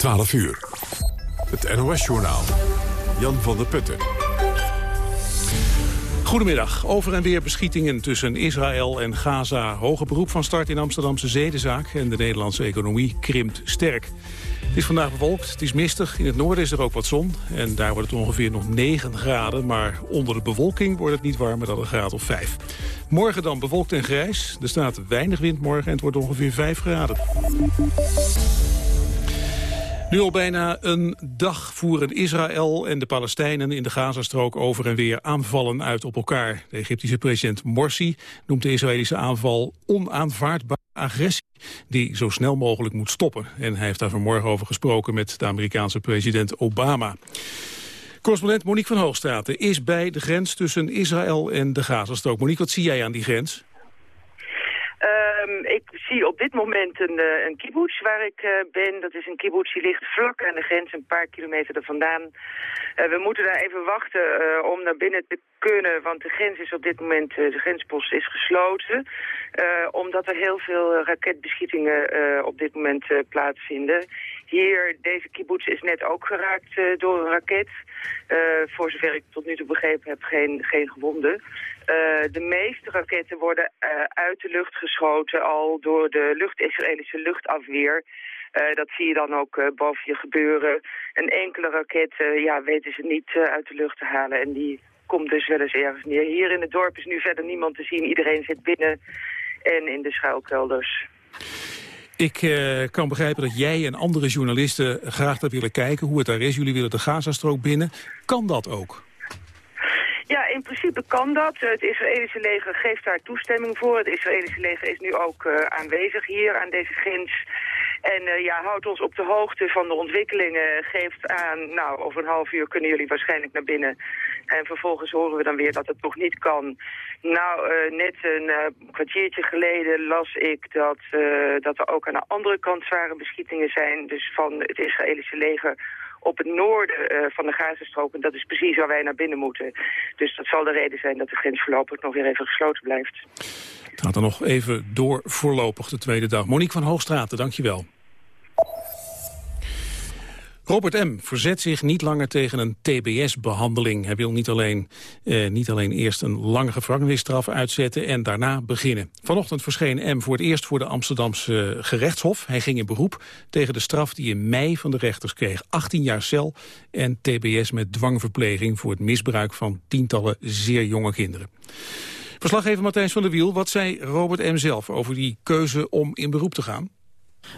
12 uur. Het NOS-journaal. Jan van der Putten. Goedemiddag. Over en weer beschietingen tussen Israël en Gaza. Hoge beroep van start in Amsterdamse zedenzaak... en de Nederlandse economie krimpt sterk. Het is vandaag bewolkt, het is mistig. In het noorden is er ook wat zon. En daar wordt het ongeveer nog 9 graden. Maar onder de bewolking wordt het niet warmer dan een graad of 5. Morgen dan bewolkt en grijs. Er staat weinig wind morgen en het wordt ongeveer 5 graden. Nu al bijna een dag voeren Israël en de Palestijnen in de Gazastrook over en weer aanvallen uit op elkaar. De Egyptische president Morsi noemt de Israëlische aanval onaanvaardbare agressie die zo snel mogelijk moet stoppen. En hij heeft daar vanmorgen over gesproken met de Amerikaanse president Obama. Correspondent Monique van Hoogstraten is bij de grens tussen Israël en de Gazastrook. Monique, wat zie jij aan die grens? Um, ik zie op dit moment een, uh, een kibbutz waar ik uh, ben. Dat is een kibbutz die ligt vlak aan de grens, een paar kilometer er vandaan. Uh, we moeten daar even wachten om naar binnen te kunnen, want de grens is op dit moment, de grenspost is gesloten. omdat er heel veel raketbeschietingen op dit moment plaatsvinden. Hier, deze kibbutz is net ook geraakt door een raket. voor zover ik tot nu toe begrepen heb, geen, geen gewonden. Uh, de meeste raketten worden uit de lucht geschoten al door de lucht Israëlische luchtafweer. Dat zie je dan ook boven je gebeuren. Een enkele raket ja, weten ze niet uit de lucht te halen en die komt dus wel eens ergens neer. Hier in het dorp is nu verder niemand te zien. Iedereen zit binnen en in de schuilkelders. Ik kan begrijpen dat jij en andere journalisten graag daar willen kijken hoe het daar is. Jullie willen de Gazastrook binnen. Kan dat ook? Ja, in principe kan dat. Het Israëlische leger geeft daar toestemming voor. Het Israëlische leger is nu ook uh, aanwezig hier aan deze grens. En uh, ja, houdt ons op de hoogte van de ontwikkelingen. Geeft aan, nou, over een half uur kunnen jullie waarschijnlijk naar binnen. En vervolgens horen we dan weer dat het nog niet kan. Nou, uh, net een kwartiertje geleden las ik dat, dat er ook aan de andere kant zware beschietingen zijn. Dus van het Israëlische leger op het noorden uh, van de Gazastrook. En dat is precies waar wij naar binnen moeten. Dus dat zal de reden zijn dat de grens voorlopig nog weer even gesloten blijft. Het gaat er nog even door voorlopig de tweede dag. Monique van Hoogstraten, dankjewel. Robert M. verzet zich niet langer tegen een TBS-behandeling. Hij wil niet alleen, eh, niet alleen eerst een lange gevangenisstraf uitzetten en daarna beginnen. Vanochtend verscheen M voor het eerst voor de Amsterdamse gerechtshof. Hij ging in beroep tegen de straf die in mei van de rechters kreeg. 18 jaar cel en TBS met dwangverpleging voor het misbruik van tientallen zeer jonge kinderen. Verslaggever Matthijs van der Wiel, wat zei Robert M. zelf over die keuze om in beroep te gaan?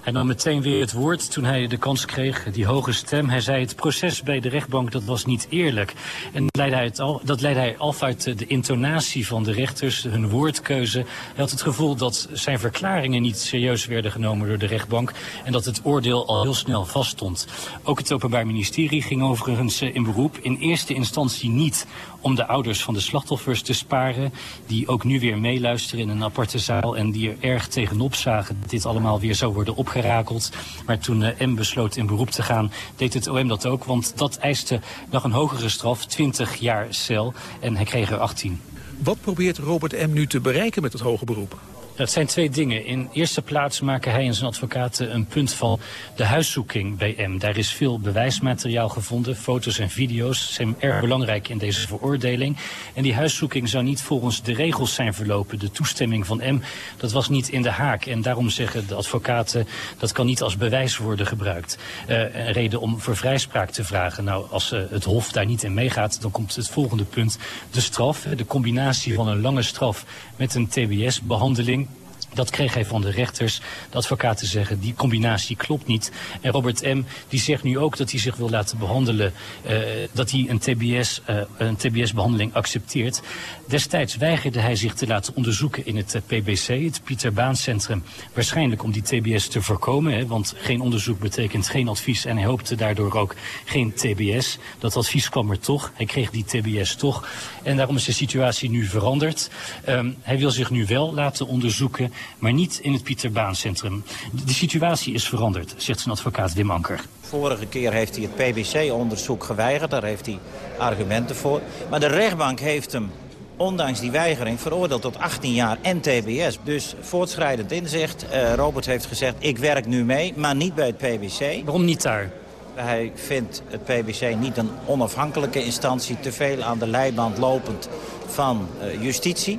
Hij nam meteen weer het woord toen hij de kans kreeg, die hoge stem. Hij zei het proces bij de rechtbank dat was niet eerlijk. En leidde hij, het al, dat leidde hij af uit de intonatie van de rechters, hun woordkeuze. Hij had het gevoel dat zijn verklaringen niet serieus werden genomen door de rechtbank. En dat het oordeel al heel snel vaststond. Ook het Openbaar Ministerie ging overigens eh, in beroep. In eerste instantie niet om de ouders van de slachtoffers te sparen. Die ook nu weer meeluisteren in een aparte zaal. En die er erg tegenop zagen dat dit allemaal weer zou worden opgerakeld. Maar toen uh, M besloot in beroep te gaan, deed het OM dat ook. Want dat eiste nog een hogere straf, 20 jaar cel. En hij kreeg er 18. Wat probeert Robert M. nu te bereiken met het hoge beroep? Dat zijn twee dingen. In eerste plaats maken hij en zijn advocaten een punt van de huiszoeking bij M. Daar is veel bewijsmateriaal gevonden, foto's en video's zijn erg belangrijk in deze veroordeling. En die huiszoeking zou niet volgens de regels zijn verlopen. De toestemming van M, dat was niet in de haak. En daarom zeggen de advocaten, dat kan niet als bewijs worden gebruikt. Uh, een reden om voor vrijspraak te vragen. Nou, als uh, het Hof daar niet in meegaat, dan komt het volgende punt. De straf, de combinatie van een lange straf met een TBS-behandeling dat kreeg hij van de rechters. De advocaten zeggen, die combinatie klopt niet. En Robert M. die zegt nu ook dat hij zich wil laten behandelen... Uh, dat hij een TBS, uh, een TBS-behandeling accepteert. Destijds weigerde hij zich te laten onderzoeken in het uh, PBC, het Pieter Baan Centrum. Waarschijnlijk om die TBS te voorkomen, hè, want geen onderzoek betekent geen advies. En hij hoopte daardoor ook geen TBS. Dat advies kwam er toch. Hij kreeg die TBS toch. En daarom is de situatie nu veranderd. Um, hij wil zich nu wel laten onderzoeken maar niet in het Pieter Baan Centrum. De situatie is veranderd, zegt zijn advocaat Wim Anker. Vorige keer heeft hij het PBC-onderzoek geweigerd, daar heeft hij argumenten voor. Maar de rechtbank heeft hem ondanks die weigering veroordeeld tot 18 jaar en tbs. Dus voortschrijdend inzicht. Uh, Robert heeft gezegd, ik werk nu mee, maar niet bij het PBC. Waarom niet daar? Hij vindt het PBC niet een onafhankelijke instantie, te veel aan de leiband lopend van uh, justitie.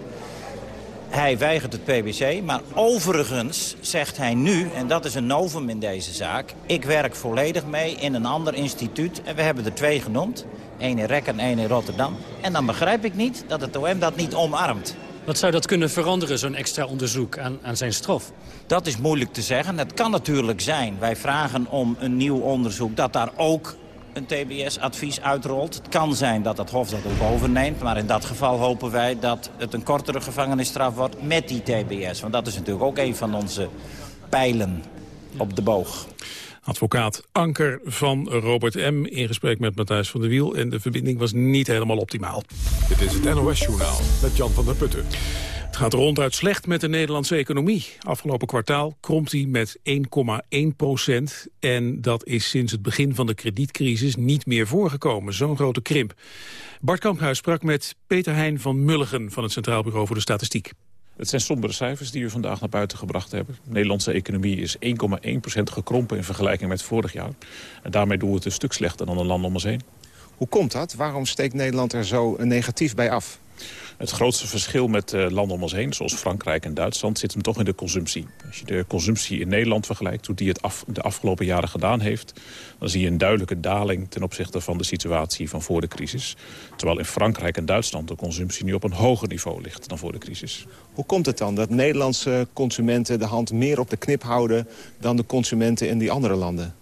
Hij weigert het PBC, maar overigens zegt hij nu, en dat is een novum in deze zaak... ik werk volledig mee in een ander instituut, en we hebben er twee genoemd. één in Rek en één in Rotterdam. En dan begrijp ik niet dat het OM dat niet omarmt. Wat zou dat kunnen veranderen, zo'n extra onderzoek aan, aan zijn straf? Dat is moeilijk te zeggen. Het kan natuurlijk zijn. Wij vragen om een nieuw onderzoek dat daar ook een TBS-advies uitrolt. Het kan zijn dat het Hof dat ook overneemt. Maar in dat geval hopen wij dat het een kortere gevangenisstraf wordt met die TBS. Want dat is natuurlijk ook een van onze pijlen op de boog. Advocaat Anker van Robert M. in gesprek met Matthijs van der Wiel. En de verbinding was niet helemaal optimaal. Dit is het NOS-journaal met Jan van der Putten. Het gaat ronduit slecht met de Nederlandse economie. Afgelopen kwartaal kromt die met 1,1 procent. En dat is sinds het begin van de kredietcrisis niet meer voorgekomen. Zo'n grote krimp. Bart Kamphuis sprak met Peter Heijn van Mulligen... van het Centraal Bureau voor de Statistiek. Het zijn sombere cijfers die we vandaag naar buiten gebracht hebben. De Nederlandse economie is 1,1% gekrompen in vergelijking met vorig jaar. En daarmee doen we het een stuk slechter dan de landen om ons heen. Hoe komt dat? Waarom steekt Nederland er zo negatief bij af? Het grootste verschil met uh, landen om ons heen, zoals Frankrijk en Duitsland, zit hem toch in de consumptie. Als je de consumptie in Nederland vergelijkt, hoe die het de afgelopen jaren gedaan heeft, dan zie je een duidelijke daling ten opzichte van de situatie van voor de crisis. Terwijl in Frankrijk en Duitsland de consumptie nu op een hoger niveau ligt dan voor de crisis. Hoe komt het dan dat Nederlandse consumenten de hand meer op de knip houden dan de consumenten in die andere landen?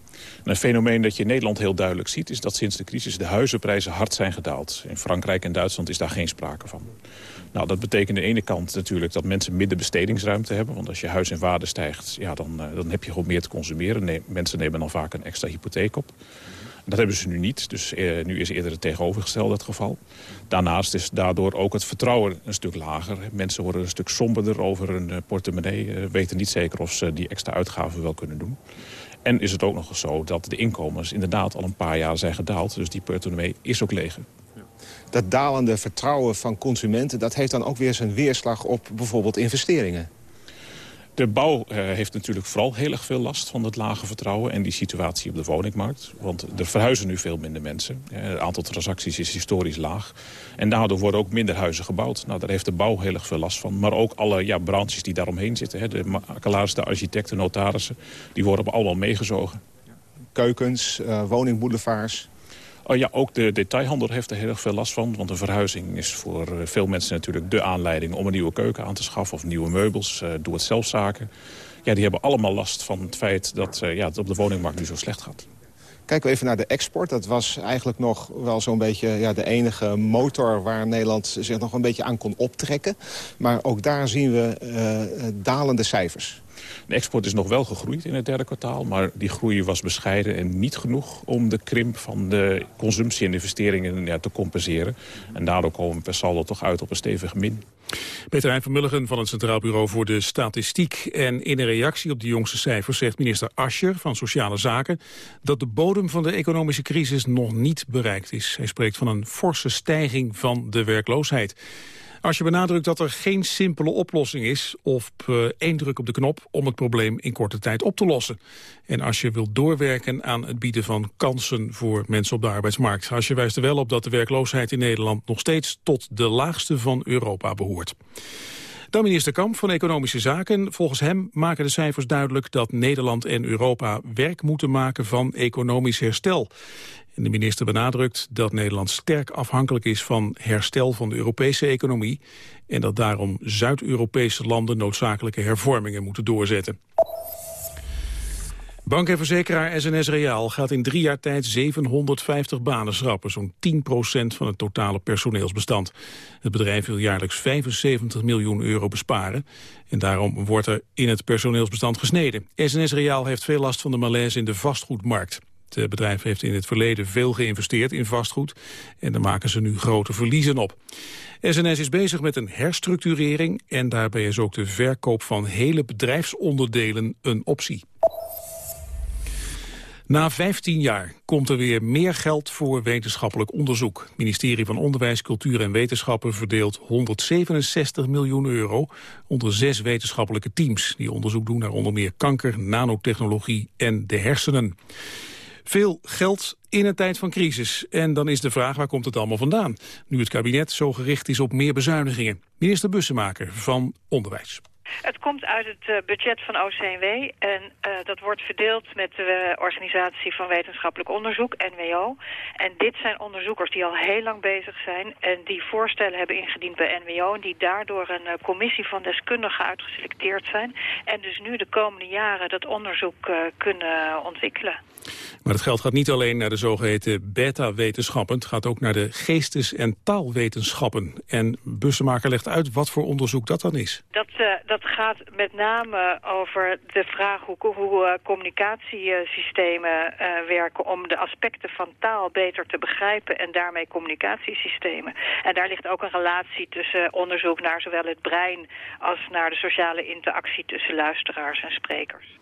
Een fenomeen dat je in Nederland heel duidelijk ziet... is dat sinds de crisis de huizenprijzen hard zijn gedaald. In Frankrijk en Duitsland is daar geen sprake van. Nou, dat betekent aan de ene kant natuurlijk dat mensen minder bestedingsruimte hebben. Want als je huis in waarde stijgt, ja, dan, uh, dan heb je gewoon meer te consumeren. Mensen nemen dan vaak een extra hypotheek op. Dat hebben ze nu niet, dus eh, nu is eerder het tegenovergestelde het geval. Daarnaast is daardoor ook het vertrouwen een stuk lager. Mensen worden een stuk somberder over hun uh, portemonnee. Weten niet zeker of ze die extra uitgaven wel kunnen doen. En is het ook nog eens zo dat de inkomens inderdaad al een paar jaar zijn gedaald. Dus die portemonnee is ook leger. Dat dalende vertrouwen van consumenten... dat heeft dan ook weer zijn weerslag op bijvoorbeeld investeringen. De bouw uh, heeft natuurlijk vooral heel erg veel last van het lage vertrouwen... en die situatie op de woningmarkt. Want er verhuizen nu veel minder mensen. Het aantal transacties is historisch laag. En daardoor worden ook minder huizen gebouwd. Nou, daar heeft de bouw heel erg veel last van. Maar ook alle ja, branches die daaromheen zitten. De makelaars, de architecten, notarissen... die worden allemaal meegezogen. Keukens, uh, woningboulevards... Oh ja, ook de detailhandel heeft er heel erg veel last van. Want een verhuizing is voor eh, veel mensen natuurlijk de aanleiding... om een nieuwe keuken aan te schaffen of nieuwe meubels. Uh, doe het zelf zaken. Ja, die hebben allemaal last van het feit dat uh, ja, het op de woningmarkt nu zo slecht gaat. Kijken we even naar de export. Dat was eigenlijk nog wel zo'n beetje ja, de enige motor... waar Nederland zich nog een beetje aan kon optrekken. Maar ook daar zien we dalende cijfers. De export is nog wel gegroeid in het derde kwartaal... maar die groei was bescheiden en niet genoeg om de krimp van de consumptie en investeringen ja, te compenseren. En daardoor komen we per saldo toch uit op een stevige min. Peter Heijn van Mulligen van het Centraal Bureau voor de Statistiek. En in een reactie op de jongste cijfers zegt minister Ascher van Sociale Zaken... dat de bodem van de economische crisis nog niet bereikt is. Hij spreekt van een forse stijging van de werkloosheid. Als je benadrukt dat er geen simpele oplossing is... of uh, één druk op de knop om het probleem in korte tijd op te lossen. En als je wilt doorwerken aan het bieden van kansen voor mensen op de arbeidsmarkt. Als je wijst er wel op dat de werkloosheid in Nederland... nog steeds tot de laagste van Europa behoort. Dan minister Kamp van Economische Zaken. Volgens hem maken de cijfers duidelijk dat Nederland en Europa werk moeten maken van economisch herstel. De minister benadrukt dat Nederland sterk afhankelijk is van herstel van de Europese economie en dat daarom Zuid-Europese landen noodzakelijke hervormingen moeten doorzetten. Bank en verzekeraar SNS Reaal gaat in drie jaar tijd 750 banen schrappen, zo'n 10% van het totale personeelsbestand. Het bedrijf wil jaarlijks 75 miljoen euro besparen en daarom wordt er in het personeelsbestand gesneden. SNS Reaal heeft veel last van de malaise in de vastgoedmarkt. Het bedrijf heeft in het verleden veel geïnvesteerd in vastgoed en daar maken ze nu grote verliezen op. SNS is bezig met een herstructurering en daarbij is ook de verkoop van hele bedrijfsonderdelen een optie. Na 15 jaar komt er weer meer geld voor wetenschappelijk onderzoek. Het ministerie van Onderwijs, Cultuur en Wetenschappen verdeelt 167 miljoen euro onder zes wetenschappelijke teams die onderzoek doen naar onder meer kanker, nanotechnologie en de hersenen. Veel geld in een tijd van crisis. En dan is de vraag, waar komt het allemaal vandaan? Nu het kabinet zo gericht is op meer bezuinigingen. Minister Bussemaker van Onderwijs. Het komt uit het uh, budget van OCW en uh, dat wordt verdeeld met de Organisatie van Wetenschappelijk Onderzoek, NWO. En dit zijn onderzoekers die al heel lang bezig zijn en die voorstellen hebben ingediend bij NWO... en die daardoor een uh, commissie van deskundigen uitgeselecteerd zijn... en dus nu de komende jaren dat onderzoek kunnen ontwikkelen. Maar het geld gaat niet alleen naar de zogeheten beta-wetenschappen. Het gaat ook naar de geestes- en taalwetenschappen. En Bussemaker legt uit wat voor onderzoek dat dan is. Dat, dat gaat met name over de vraag hoe, uh, communicatiesystemen uh, werken... om de aspecten van taal beter te begrijpen en daarmee communicatiesystemen. En daar ligt ook een relatie tussen onderzoek naar zowel het brein... als naar de sociale interactie tussen luisteraars en sprekers.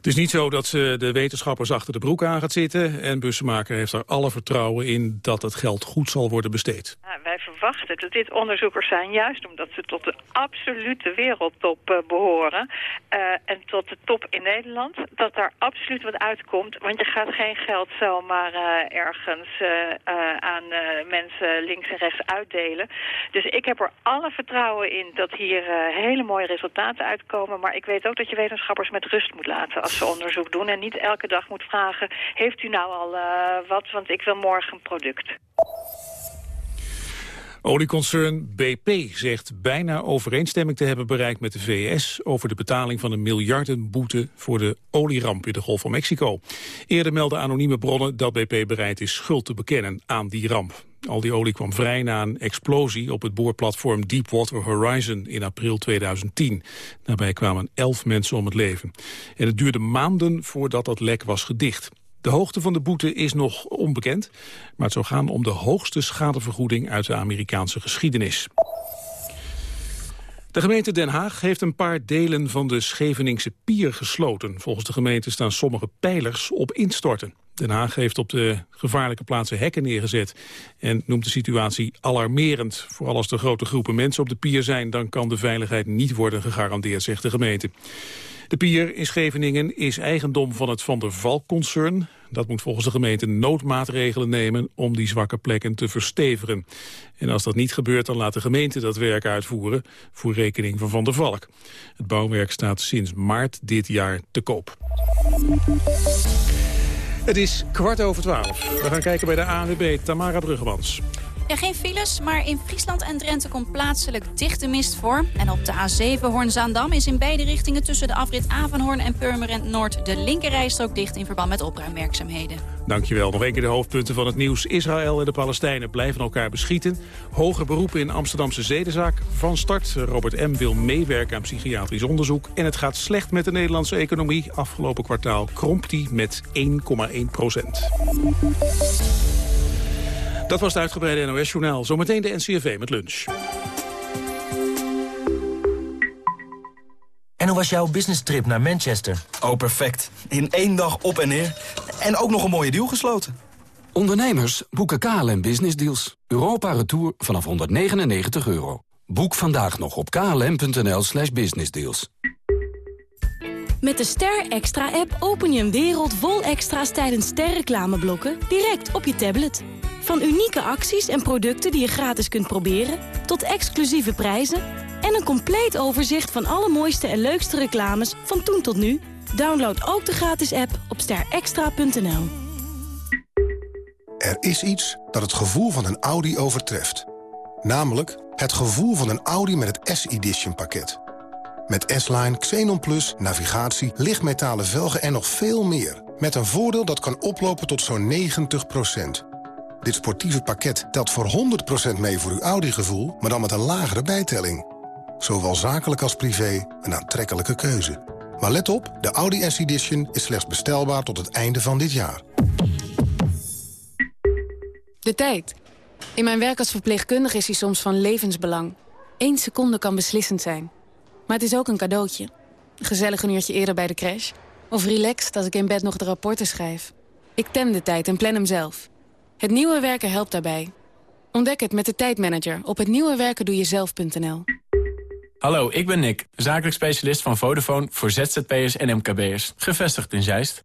Het is niet zo dat ze de wetenschappers achter de broek aan gaat zitten. En Bussemaker heeft er alle vertrouwen in dat het geld goed zal worden besteed. Ja, wij verwachten dat dit onderzoekers zijn, juist omdat ze tot de absolute wereldtop uh, behoren. Uh, en tot de top in Nederland. Dat daar absoluut wat uitkomt. Want je gaat geen geld zomaar uh, ergens aan mensen links en rechts uitdelen. Dus ik heb er alle vertrouwen in dat hier hele mooie resultaten uitkomen. Maar ik weet ook dat je wetenschappers met rust moet laten onderzoek doen. En niet elke dag moet vragen, heeft u nou al uh, wat, want ik wil morgen een product. Olieconcern BP zegt bijna overeenstemming te hebben bereikt met de VS... over de betaling van een miljardenboete voor de olieramp in de Golf van Mexico. Eerder melden anonieme bronnen dat BP bereid is schuld te bekennen aan die ramp. Al die olie kwam vrij na een explosie op het boorplatform Deepwater Horizon in april 2010. Daarbij kwamen elf mensen om het leven. En het duurde maanden voordat dat lek was gedicht. De hoogte van de boete is nog onbekend, maar het zou gaan om de hoogste schadevergoeding uit de Amerikaanse geschiedenis. De gemeente Den Haag heeft een paar delen van de Scheveningse pier gesloten. Volgens de gemeente staan sommige pijlers op instorten. Den Haag heeft op de gevaarlijke plaatsen hekken neergezet en noemt de situatie alarmerend. Vooral als er grote groepen mensen op de pier zijn, dan kan de veiligheid niet worden gegarandeerd, zegt de gemeente. De pier in Scheveningen is eigendom van het Van der Valk-concern. Dat moet volgens de gemeente noodmaatregelen nemen om die zwakke plekken te verstevigen. En als dat niet gebeurt, dan laat de gemeente dat werk uitvoeren voor rekening van Van der Valk. Het bouwwerk staat sinds maart dit jaar te koop. Het is kwart over twaalf. We gaan kijken bij de ANWB Tamara Bruggemans. Ja, geen files, maar in Friesland en Drenthe komt plaatselijk dichte mist voor. En op de A7 Hoorn-Zaandam is in beide richtingen tussen de afrit Avanhoorn en Purmerend Noord de linkerrijstrook dicht in verband met opruimwerkzaamheden. Dankjewel. Nog een keer de hoofdpunten van het nieuws. Israël en de Palestijnen blijven elkaar beschieten. Hoge beroepen in Amsterdamse zedenzaak van start. Robert M. wil meewerken aan psychiatrisch onderzoek. En het gaat slecht met de Nederlandse economie. Afgelopen kwartaal kromp die met 1,1 procent. Dat was het uitgebreide NOS-journaal. Zometeen de NCRV met lunch. En hoe was jouw business trip naar Manchester? Oh, perfect. In één dag op en neer. En ook nog een mooie deal gesloten. Ondernemers boeken KLM Business Deals. Europa Retour vanaf 199 euro. Boek vandaag nog op klm.nl slash businessdeals. Met de Ster Extra-app open je een wereld vol extra's tijdens sterreclameblokken direct op je tablet. Van unieke acties en producten die je gratis kunt proberen... tot exclusieve prijzen en een compleet overzicht van alle mooiste en leukste reclames van toen tot nu. Download ook de gratis app op sterextra.nl. Er is iets dat het gevoel van een Audi overtreft. Namelijk het gevoel van een Audi met het S-Edition pakket. Met S-Line, Xenon Plus, navigatie, lichtmetalen velgen en nog veel meer. Met een voordeel dat kan oplopen tot zo'n 90 dit sportieve pakket telt voor 100% mee voor uw Audi-gevoel... maar dan met een lagere bijtelling. Zowel zakelijk als privé, een aantrekkelijke keuze. Maar let op, de Audi S-Edition is slechts bestelbaar tot het einde van dit jaar. De tijd. In mijn werk als verpleegkundige is hij soms van levensbelang. Eén seconde kan beslissend zijn. Maar het is ook een cadeautje. Gezellig een uurtje eerder bij de crash. Of relaxed als ik in bed nog de rapporten schrijf. Ik tem de tijd en plan hem zelf. Het nieuwe werken helpt daarbij. Ontdek het met de tijdmanager op hetnieuwewerkendoejezelf.nl. Hallo, ik ben Nick, zakelijk specialist van Vodafone voor ZZP'ers en MKB'ers. Gevestigd in Zeist.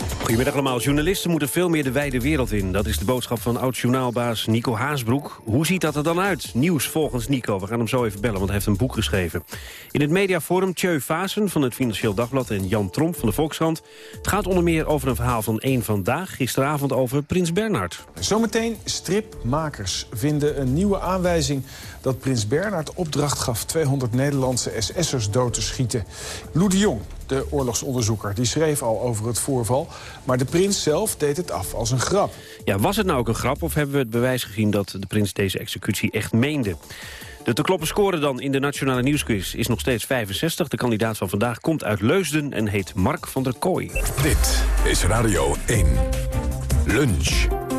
Goedemiddag allemaal. Journalisten moeten veel meer de wijde wereld in. Dat is de boodschap van oud-journaalbaas Nico Haasbroek. Hoe ziet dat er dan uit? Nieuws volgens Nico. We gaan hem zo even bellen, want hij heeft een boek geschreven. In het mediaforum Tjeu Vazen van het Financieel Dagblad... en Jan Tromp van de Volkskrant. Het gaat onder meer over een verhaal van één Vandaag... gisteravond over Prins Bernhard. Zometeen stripmakers vinden een nieuwe aanwijzing... dat Prins Bernhard opdracht gaf 200 Nederlandse SS'ers dood te schieten. Lou de Jong, de oorlogsonderzoeker, die schreef al over het voorval... maar de prins zelf deed het af als een grap. Ja, was het nou ook een grap of hebben we het bewijs gezien... dat de prins deze executie echt meende? De te kloppen score dan in de Nationale Nieuwsquiz is nog steeds 65. De kandidaat van vandaag komt uit Leusden en heet Mark van der Kooi. Dit is Radio 1. Lunch.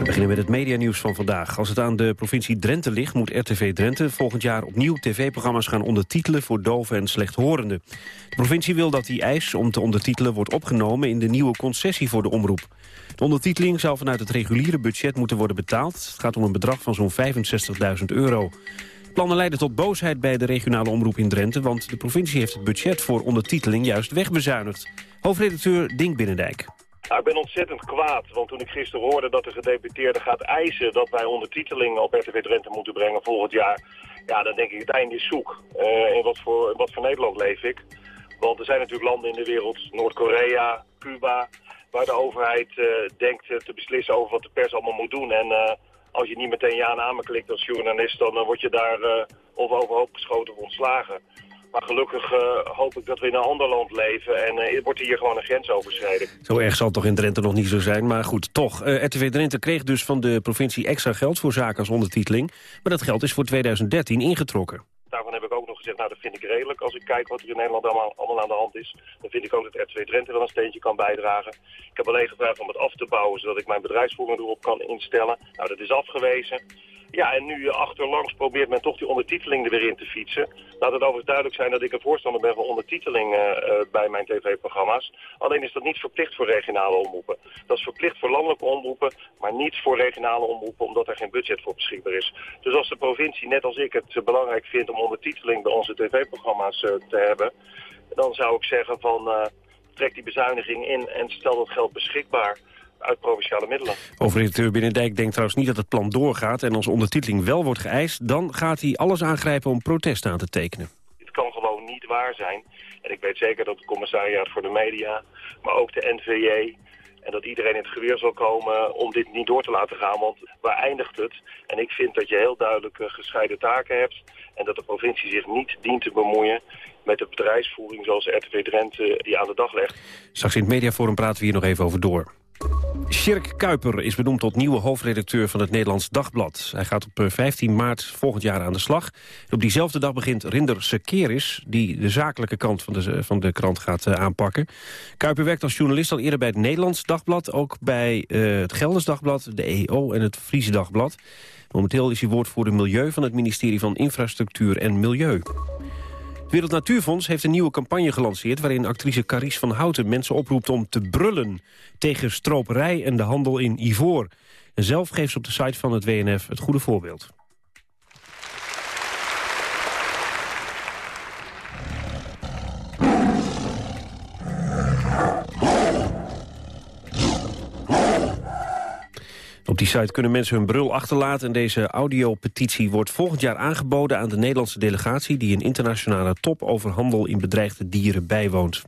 We beginnen met het medianieuws van vandaag. Als het aan de provincie Drenthe ligt, moet RTV Drenthe volgend jaar opnieuw tv-programma's gaan ondertitelen voor doven en slechthorenden. De provincie wil dat die eis om te ondertitelen wordt opgenomen in de nieuwe concessie voor de omroep. De ondertiteling zou vanuit het reguliere budget moeten worden betaald. Het gaat om een bedrag van zo'n 65.000 euro. Plannen leiden tot boosheid bij de regionale omroep in Drenthe... want de provincie heeft het budget voor ondertiteling juist wegbezuinigd. Hoofdredacteur Dink Binnendijk. Ik ben ontzettend kwaad, want toen ik gisteren hoorde dat de gedeputeerde gaat eisen dat wij ondertiteling op RTV Drenthe moeten brengen volgend jaar, ja, dan denk ik het einde is zoek. In wat voor, wat voor Nederland leef ik? Want er zijn natuurlijk landen in de wereld, Noord-Korea, Cuba, waar de overheid uh, denkt te beslissen over wat de pers allemaal moet doen. En als je niet meteen ja en amen klikt als journalist, dan word je daar of overhoop geschoten of ontslagen. Maar gelukkig uh, hoop ik dat we in een ander land leven en uh, wordt hier gewoon een grens overschreden. Zo erg zal het toch in Drenthe nog niet zo zijn, maar goed, toch. Uh, RTV Drenthe kreeg dus van de provincie extra geld voor zaken als ondertiteling. Maar dat geld is voor 2013 ingetrokken. Daarvan heb ik ook nog gezegd, nou dat vind ik redelijk. Als ik kijk wat er in Nederland allemaal, allemaal aan de hand is, dan vind ik ook dat RTV Drenthe wel een steentje kan bijdragen. Ik heb alleen gevraagd om het af te bouwen, zodat ik mijn bedrijfsvoering erop kan instellen. Nou, dat is afgewezen. Ja, en nu achterlangs probeert men toch die ondertiteling er weer in te fietsen. Laat het overigens duidelijk zijn dat ik een voorstander ben van ondertiteling uh, uh, bij mijn tv-programma's. Alleen is dat niet verplicht voor regionale omroepen. Dat is verplicht voor landelijke omroepen, maar niet voor regionale omroepen, omdat er geen budget voor beschikbaar is. Dus als de provincie, net als ik, het belangrijk vindt om ondertiteling bij onze tv-programma's uh, te hebben, dan zou ik zeggen van trek die bezuiniging in en stel dat geld beschikbaar uit provinciale middelen. Overredacteur Binnendijk denkt trouwens niet dat het plan doorgaat... en als ondertiteling wel wordt geëist... dan gaat hij alles aangrijpen om protest aan te tekenen. Het kan gewoon niet waar zijn. En ik weet zeker dat de commissariaat voor de media, maar ook de NVJ... en dat iedereen in het geweer zal komen om dit niet door te laten gaan. Want waar eindigt het? En ik vind dat je heel duidelijk gescheiden taken hebt... en dat de provincie zich niet dient te bemoeien met de bedrijfsvoering zoals RTV Drenthe die aan de dag legt. Straks in het mediaforum praten we hier nog even over door. Sjerk Kuiper is benoemd tot nieuwe hoofdredacteur van het Nederlands Dagblad. Hij gaat op 15 maart volgend jaar aan de slag. op diezelfde dag begint Rinder Sekeris... die de zakelijke kant van de, van de krant gaat uh, aanpakken. Kuiper werkt als journalist al eerder bij het Nederlands Dagblad... ook bij het Gelders Dagblad, de EO en het Friese Dagblad. Momenteel is hij woordvoerder Milieu van het ministerie van Infrastructuur en Milieu. Het Wereld Natuurfonds heeft een nieuwe campagne gelanceerd... waarin actrice Carice van Houten mensen oproept om te brullen... tegen stroperij en de handel in ivoor. En zelf geeft ze op de site van het WNF het goede voorbeeld. Die site kunnen mensen hun brul achterlaten... en deze audiopetitie wordt volgend jaar aangeboden aan de Nederlandse delegatie... die een internationale top over handel in bedreigde dieren bijwoont.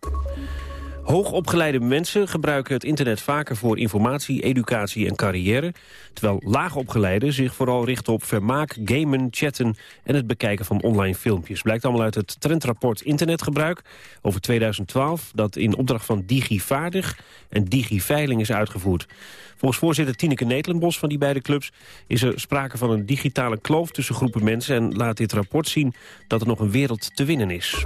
Hoogopgeleide mensen gebruiken het internet vaker voor informatie, educatie en carrière. Terwijl laagopgeleiden zich vooral richten op vermaak, gamen, chatten en het bekijken van online filmpjes. Blijkt allemaal uit het trendrapport internetgebruik over 2012 dat in opdracht van Digivaardig en Digiveiling is uitgevoerd. Volgens voorzitter Tineke Netelenbos van die beide clubs is er sprake van een digitale kloof tussen groepen mensen en laat dit rapport zien dat er nog een wereld te winnen is.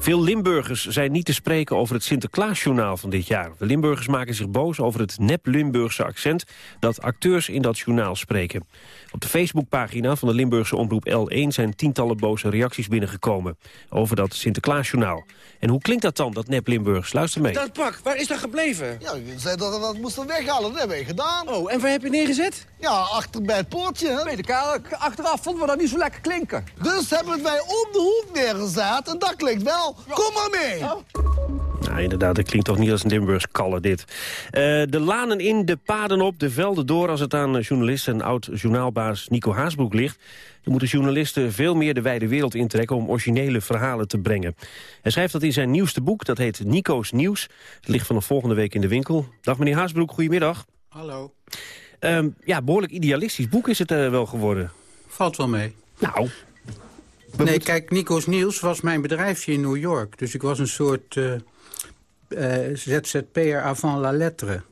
Veel Limburgers zijn niet te spreken over het Sinterklaasjournaal van dit jaar. De Limburgers maken zich boos over het nep-Limburgse accent... dat acteurs in dat journaal spreken. Op de Facebookpagina van de Limburgse omroep L1... zijn tientallen boze reacties binnengekomen over dat Sinterklaasjournaal. En hoe klinkt dat dan, dat nep-Limburgs? Luister mee. Dat pak, waar is dat gebleven? Ja, je zei dat dat moesten weghalen. Dat hebben we gedaan. Oh, en waar heb je neergezet? Ja, achter bij het poortje. Hè? Weet ik, achteraf vonden we dat niet zo lekker klinken. Dus hebben wij om de hoek neergezet en dat klinkt wel. Kom maar mee. Nou, inderdaad, het klinkt toch niet als een Limburgs kallen dit. Eh, de lanen in, de paden op, de velden door... als het aan journalist en oud-journaalbaas Nico Haasbroek ligt... dan moeten journalisten veel meer de wijde wereld intrekken... om originele verhalen te brengen. Hij schrijft dat in zijn nieuwste boek, dat heet Nico's Nieuws. Het ligt vanaf volgende week in de winkel. Dag meneer Haasbroek, goedemiddag. Hallo. Um, ja, behoorlijk idealistisch boek is het uh, wel geworden. Valt wel mee. Nou, nee, kijk, Nico's Nieuws was mijn bedrijfje in New York. Dus ik was een soort uh, uh, ZZP'er avant la lettre.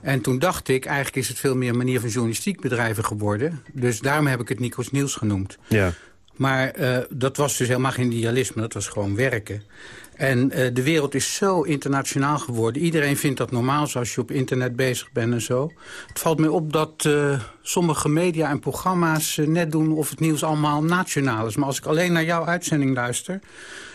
En toen dacht ik, eigenlijk is het veel meer een manier van journalistiek bedrijven geworden. Dus daarom heb ik het Nico's Nieuws genoemd. Ja. Maar uh, dat was dus helemaal geen idealisme, dat was gewoon werken. En uh, de wereld is zo internationaal geworden. Iedereen vindt dat normaal, zoals je op internet bezig bent en zo. Het valt mij op dat uh, sommige media en programma's net doen of het nieuws allemaal nationaal is. Maar als ik alleen naar jouw uitzending luister...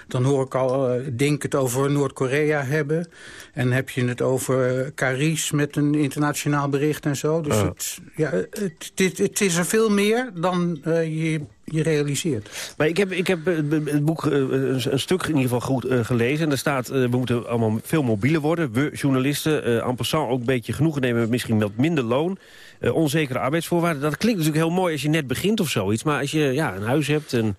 dan hoor ik al uh, Dink het over Noord-Korea hebben. En heb je het over Caris met een internationaal bericht en zo. Dus het, ja, het, het, het, is er veel meer dan je je realiseert. Maar ik heb, ik heb het boek een stuk in ieder geval goed gelezen. En er staat, we moeten allemaal veel mobieler worden. We journalisten, uh, en passant ook een beetje genoegen nemen... misschien met minder loon, onzekere arbeidsvoorwaarden. Dat klinkt natuurlijk heel mooi als je net begint of zoiets. Maar als je ja, een huis hebt en...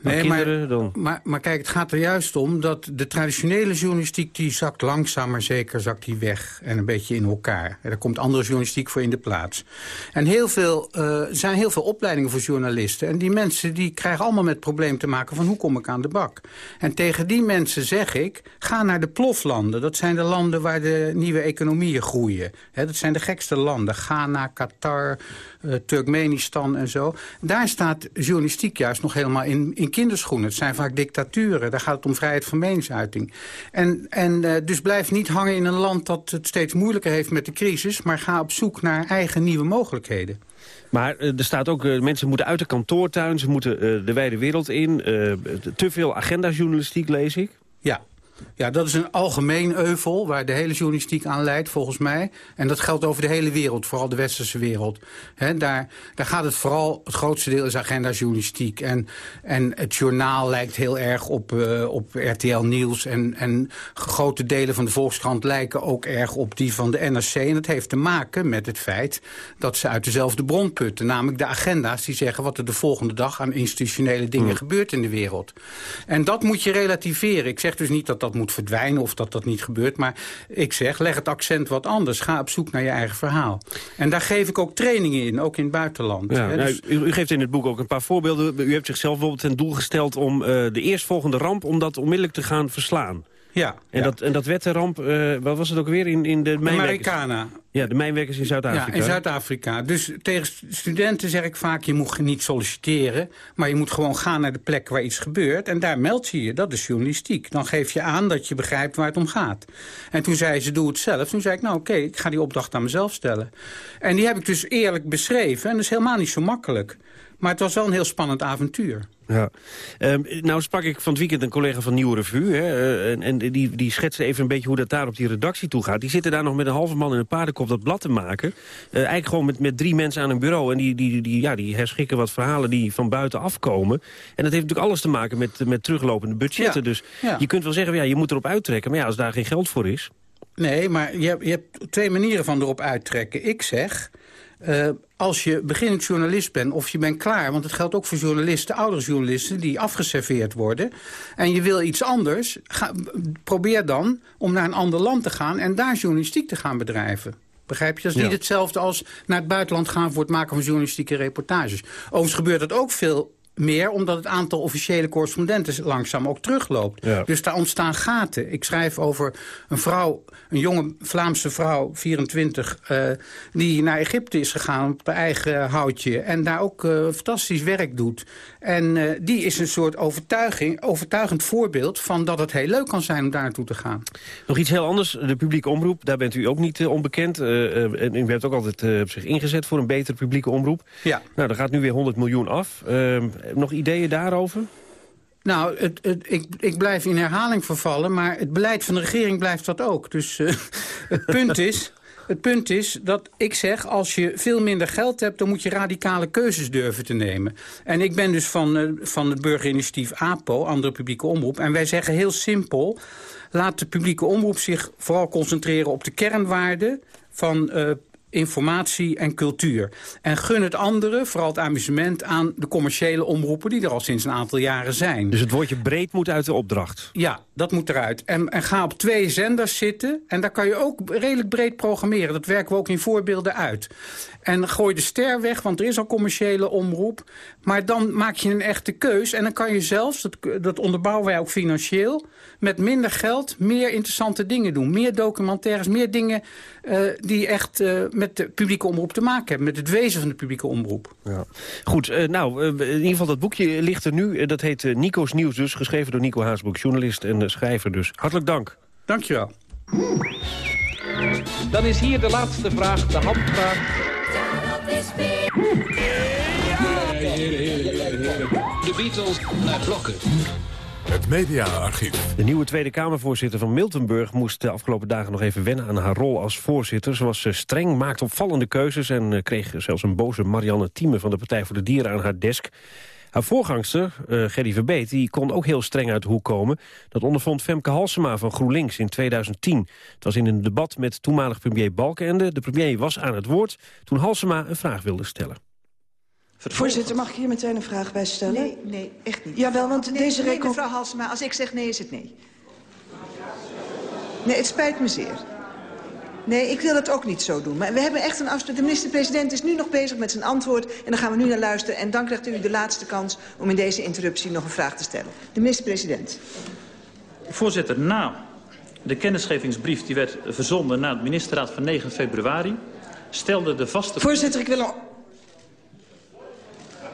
Nee, maar, dan... maar, maar kijk, het gaat er juist om dat de traditionele journalistiek... die zakt langzaam maar zeker zakt die weg en een beetje in elkaar. En er komt andere journalistiek voor in de plaats. En heel veel, uh, er zijn heel veel opleidingen voor journalisten. En die mensen die krijgen allemaal met het probleem te maken... van hoe kom ik aan de bak? En tegen die mensen zeg ik, ga naar de ploflanden. Dat zijn de landen waar de nieuwe economieën groeien. He, dat zijn de gekste landen. Ghana, Qatar, uh, Turkmenistan en zo. Daar staat journalistiek juist nog helemaal in, in kinderschoenen. Het zijn vaak dictaturen. Daar gaat het om vrijheid van meningsuiting. En, en uh, dus blijf niet hangen in een land dat het steeds moeilijker heeft met de crisis... maar ga op zoek naar eigen nieuwe mogelijkheden. Maar uh, er staat ook, uh, mensen moeten uit de kantoortuin... ze moeten de wijde wereld in. te veel agendajournalistiek lees ik. Ja, ja, dat is een algemeen euvel waar de hele journalistiek aan leidt, volgens mij. En dat geldt over de hele wereld, vooral de westerse wereld. He, daar, daar gaat het vooral, het grootste deel is agenda-journalistiek. En, en het journaal lijkt heel erg op, uh, op RTL Nieuws. En, en grote delen van de Volkskrant lijken ook erg op die van de NRC. En dat heeft te maken met het feit dat ze uit dezelfde bron putten. Namelijk de agenda's die zeggen wat er de volgende dag aan institutionele dingen mm. gebeurt in de wereld. En dat moet je relativeren. Ik zeg dus niet dat dat moet verdwijnen of dat dat niet gebeurt. Maar ik zeg, leg het accent wat anders. Ga op zoek naar je eigen verhaal. En daar geef ik ook trainingen in, ook in het buitenland. Ja, hè, dus... nou, u, u, geeft in het boek ook een paar voorbeelden. U hebt zichzelf bijvoorbeeld ten doel gesteld om uh, de eerstvolgende ramp... om dat onmiddellijk te gaan verslaan. Ja, en, ja. Dat, en dat werd de ramp, uh, wat was het ook weer, in, in de mijnwerkers? Americana. Ja, de mijnwerkers in Zuid-Afrika. Ja, in Zuid-Afrika. Dus tegen studenten zeg ik vaak, je moet niet solliciteren... maar je moet gewoon gaan naar de plek waar iets gebeurt... en daar meld je je. Dat is journalistiek. Dan geef je aan dat je begrijpt waar het om gaat. En toen zei ze, doe het zelf. Toen zei ik, nou oké, okay, ik ga die opdracht aan mezelf stellen. En die heb ik dus eerlijk beschreven. En dat is helemaal niet zo makkelijk. Maar het was wel een heel spannend avontuur. Ja. Um, nou sprak ik van het weekend een collega van Nieuwe Revue. Hè, en, en die, die schetste even een beetje hoe dat daar op die redactie toe gaat. Die zitten daar nog met een halve man in een paardenkop dat blad te maken. Uh, eigenlijk gewoon met, met drie mensen aan een bureau. En die, die, die, ja, die herschikken wat verhalen die van buiten afkomen. En dat heeft natuurlijk alles te maken met, met teruglopende budgetten. Ja. Dus ja. je kunt wel zeggen, ja, je moet erop uittrekken. Maar ja, als daar geen geld voor is... Nee, maar je hebt, je hebt twee manieren van erop uittrekken. Ik zeg... Uh, als je beginnend journalist bent of je bent klaar... want het geldt ook voor journalisten, oudere journalisten... die afgeserveerd worden, en je wil iets anders... Ga, probeer dan om naar een ander land te gaan... en daar journalistiek te gaan bedrijven. Begrijp je? Dat is niet hetzelfde als naar het buitenland gaan... voor het maken van journalistieke reportages. Overigens gebeurt dat ook veel meer omdat het aantal officiële correspondenten langzaam ook terugloopt. Dus daar ontstaan gaten. Ik schrijf over een vrouw, een jonge Vlaamse vrouw, 24... Uh, eh, die naar Egypte is gegaan op haar eigen houtje... en daar ook uh, fantastisch werk doet. En uh, die is een soort overtuiging, overtuigend voorbeeld... van dat het heel leuk kan zijn om daar naartoe te gaan. Nog iets heel anders, de publieke omroep. Daar bent u ook niet onbekend. en u hebt ook altijd op zich ingezet voor een betere publieke omroep. Ja. Nou, er gaat nu weer 100 miljoen af. Ehm, nog ideeën daarover? Nou, het, het, ik, ik blijf in herhaling vervallen, maar het beleid van de regering blijft dat ook. Dus het punt is... Het punt is dat ik zeg, als je veel minder geld hebt... dan moet je radicale keuzes durven te nemen. En ik ben dus van, uh, van het burgerinitiatief APO, Andere Publieke Omroep. En wij zeggen heel simpel... laat de publieke omroep zich vooral concentreren op de kernwaarden... van uh, informatie en cultuur. En gun het andere, vooral het amusement, aan de commerciële omroepen... die er al sinds een aantal jaren zijn. Dus het woordje breed moet uit de opdracht? Ja, dat moet eruit. En, en ga op twee zenders zitten. En daar kan je ook redelijk breed programmeren. Dat werken we ook in voorbeelden uit. En gooi de ster weg, want er is al commerciële omroep. Maar dan maak je een echte keus. En dan kan je zelfs, dat, dat onderbouwen wij ook financieel... met minder geld meer interessante dingen doen. Meer documentaires, meer dingen uh, die echt uh, met de publieke omroep te maken hebben. Met het wezen van de publieke omroep. Ja. Goed, uh, nou, in ieder geval dat boekje ligt er nu. dat heet Nico's Nieuws dus, geschreven door Nico Haasbroek. Journalist en schrijver dus. Hartelijk dank. Dankjewel. Dan is hier de laatste vraag, de handvraag. De Beatles naar blokken. Het mediaarchief. De nieuwe Tweede Kamervoorzitter van Miltenburg moest de afgelopen dagen nog even wennen aan haar rol als voorzitter. Ze was eh, streng, maakte opvallende keuzes en eh, kreeg zelfs een boze Marianne Thieme van de Partij voor de Dieren aan haar desk. Haar voorgangster, uh, Gerry Verbeet, die kon ook heel streng uit de hoek komen. Dat ondervond Femke Halsema van GroenLinks in 2010. Het was in een debat met toenmalig premier Balkenende. De premier was aan het woord toen Halsema een vraag wilde stellen. Voorzitter, mag ik hier meteen een vraag bij stellen? Nee, nee, echt niet. Jawel, want nee, deze nee, mevrouw Halsema, als ik zeg nee, is het nee. Nee, het spijt me zeer. Nee, ik wil het ook niet zo doen. Maar we hebben echt een afspraak. De minister-president is nu nog bezig met zijn antwoord. En dan gaan we nu naar luisteren. En dan krijgt u de laatste kans om in deze interruptie nog een vraag te stellen. De minister-president. Voorzitter, na de kennisgevingsbrief die werd verzonden na het ministerraad van 9 februari... stelde de vaste... Voorzitter, ik wil een...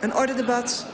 Een ordedebat.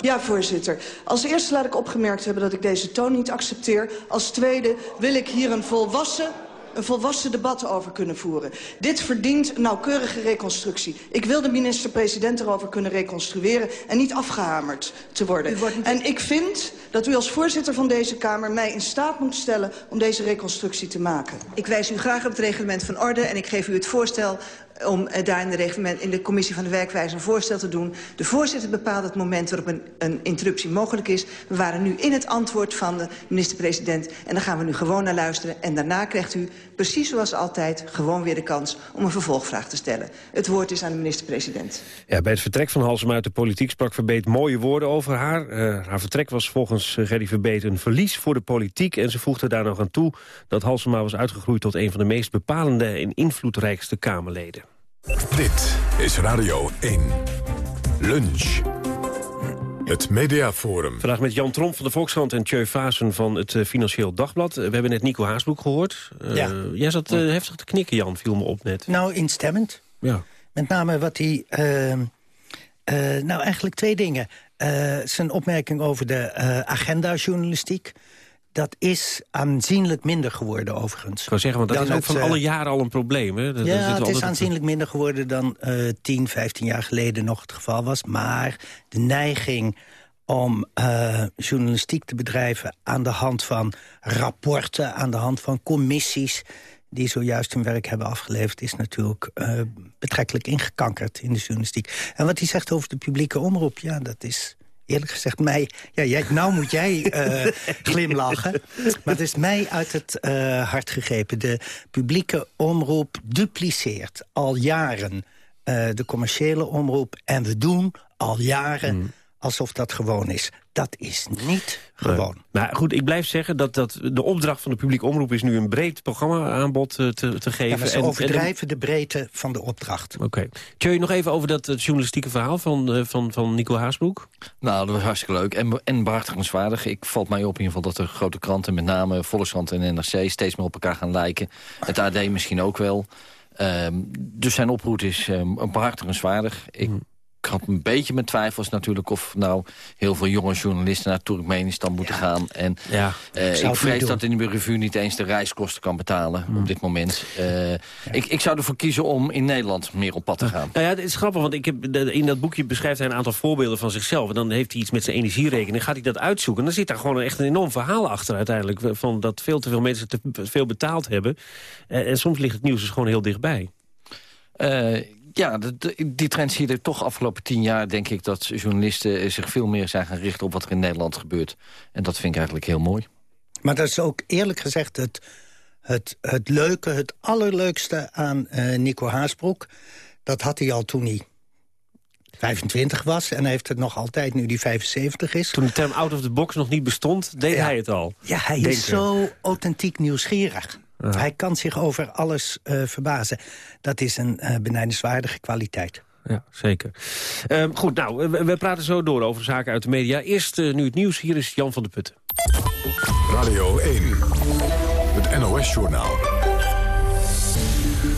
Ja, voorzitter. Als eerste laat ik opgemerkt hebben dat ik deze toon niet accepteer. Als tweede wil ik hier een volwassen een volwassen debat over kunnen voeren. Dit verdient een nauwkeurige reconstructie. Ik wil de minister-president erover kunnen reconstrueren... en niet afgehamerd te worden. En ik vind dat u als voorzitter van deze Kamer... mij in staat moet stellen om deze reconstructie te maken. Ik wijs u graag op het reglement van orde... en ik geef u het voorstel om uh, daar in de, in de commissie van de werkwijze een voorstel te doen. De voorzitter bepaalt het moment waarop een, een interruptie mogelijk is. We waren nu in het antwoord van de minister-president en daar gaan we nu gewoon naar luisteren. En daarna krijgt u, precies zoals altijd, gewoon weer de kans om een vervolgvraag te stellen. Het woord is aan de minister-president. Ja, bij het vertrek van Halsema uit de politiek sprak Verbeet mooie woorden over haar. Uh, haar vertrek was volgens uh, Gerry Verbeet een verlies voor de politiek. En ze voegde daar nog aan toe dat Halsema was uitgegroeid tot een van de meest bepalende en invloedrijkste Kamerleden. Dit is Radio 1. Lunch. Het Mediaforum. Vandaag met Jan Tromp van de Volkskrant en Tjeu Vaassen van het uh, Financieel Dagblad. Uh, we hebben net Nico Haasbroek gehoord. Uh, ja. Jij zat heftig te knikken, Jan, viel me op net. Nou, instemmend. Ja. Met name wat hij... Ehm, nou, eigenlijk twee dingen. zijn opmerking over de agenda-journalistiek dat is aanzienlijk minder geworden overigens. Ik wou zeggen, want dat is ook van alle jaren al een probleem. Hè? Dat, ja, het is aanzienlijk minder geworden dan uh, 10, 15 jaar geleden nog het geval was. Maar de neiging om uh, journalistiek te bedrijven aan de hand van rapporten... aan de hand van commissies die zojuist hun werk hebben afgeleverd... is natuurlijk uh, betrekkelijk ingekankerd in de journalistiek. En wat hij zegt over de publieke omroep, ja, dat is eerlijk gezegd mij... Ja, jij, nou moet jij uh, glimlachen. Maar het is mij uit het uh, hart gegrepen. De publieke omroep dupliceert al jaren eh, de commerciële omroep... en we doen al jaren Hmm. alsof dat gewoon is. Dat is niet gewoon. Nou goed, ik blijf zeggen dat, dat de opdracht van de publieke omroep... is nu een breed programma-aanbod eh, te, te geven. Ja, maar ze En- en- overdrijven de breedte van de opdracht. Oké. Okay. nog even over dat journalistieke verhaal van, eh, van, van Nico Haasbroek? Nou, dat was hartstikke leuk en, en behartigenswaardig. Ik valt mij op in ieder geval dat de grote kranten, met name Volkskrant en NRC... steeds meer op elkaar gaan lijken. Het AD misschien ook wel. Ehm, dus zijn oproep is um, behartigenswaardig. Ik ik had een beetje mijn twijfels natuurlijk of nou heel veel jonge journalisten naar Turkmenistan moeten gaan. En ja. uh, ik, ik vrees dat de nieuwe revue niet eens de reiskosten kan betalen op dit moment. Uh, ja. ik, ik zou ervoor kiezen om in Nederland meer op pad te gaan. Nou ja, het is grappig, want ik heb, in dat boekje beschrijft hij een aantal voorbeelden van zichzelf. En dan heeft hij iets met zijn energierekening, gaat hij dat uitzoeken. En dan zit daar gewoon echt een enorm verhaal achter uiteindelijk. Van dat veel te veel mensen te veel betaald hebben. En soms ligt het nieuws dus gewoon heel dichtbij. Uh, ja, de, de, die trend zie je er toch afgelopen tien jaar, denk ik... dat journalisten zich veel meer zijn gaan richten op wat er in Nederland gebeurt. En dat vind ik eigenlijk heel mooi. Maar dat is ook eerlijk gezegd het, het, het leuke, het allerleukste aan uh, Nico Haasbroek. Dat had hij al toen hij 25 was en hij heeft het nog altijd nu die 75 is. Toen de term out of the box nog niet bestond, deed ja. hij het al. Ja, hij is zo authentiek nieuwsgierig. Ja. Hij kan zich over alles uh, verbazen. Dat is een uh, benijdenswaardige kwaliteit. Ja, zeker. Uh, goed, nou, we, we, praten zo door over zaken uit de media. Eerst uh, nu het nieuws. Hier is Jan van der Putten. Radio 1, het NOS-journaal.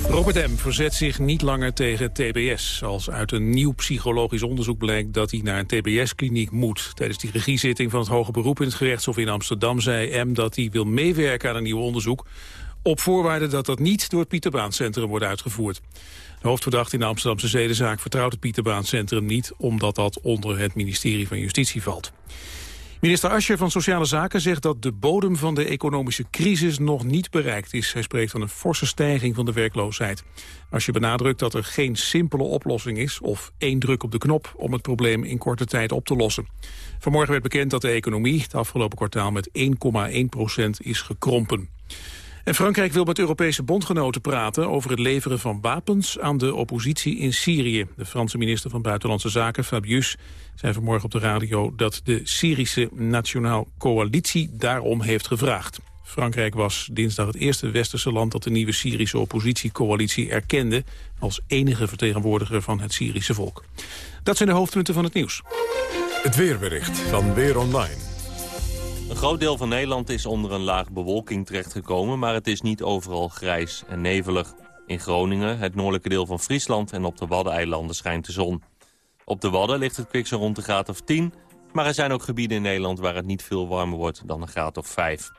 Robert M. verzet zich niet langer tegen TBS. Als uit een nieuw psychologisch onderzoek blijkt dat hij naar een TBS-kliniek moet. Tijdens die regiezitting van het Hoge Beroep in het gerechtshof in Amsterdam zei M. dat hij wil meewerken aan een nieuw onderzoek op voorwaarde dat dat niet door het Pieterbaancentrum wordt uitgevoerd. De hoofdverdachte in de Amsterdamse zedenzaak vertrouwt het Pieterbaancentrum niet... omdat dat onder het ministerie van Justitie valt. Minister Ascher van Sociale Zaken zegt dat de bodem van de economische crisis nog niet bereikt is. Hij spreekt van een forse stijging van de werkloosheid. Ascher benadrukt dat er geen simpele oplossing is of één druk op de knop om het probleem in korte tijd op te lossen. Vanmorgen werd bekend dat de economie het afgelopen kwartaal met 1,1 procent is gekrompen. Frankrijk wil met Europese bondgenoten praten over het leveren van wapens aan de oppositie in Syrië. De Franse minister van Buitenlandse Zaken, Fabius, zei vanmorgen op de radio dat de Syrische Nationaal Coalitie daarom heeft gevraagd. Frankrijk was dinsdag het eerste westerse land dat de nieuwe Syrische oppositiecoalitie erkende als enige vertegenwoordiger van het Syrische volk. Dat zijn de hoofdpunten van het nieuws. Het weerbericht van Weer Online. Een groot deel van Nederland is onder een laag bewolking terechtgekomen... maar het is niet overal grijs en nevelig. In Groningen, het noordelijke deel van Friesland en op de Waddeneilanden schijnt de zon. Op de Wadden ligt het kwik rond de graad of 10... maar er zijn ook gebieden in Nederland waar het niet veel warmer wordt dan een graad of 5.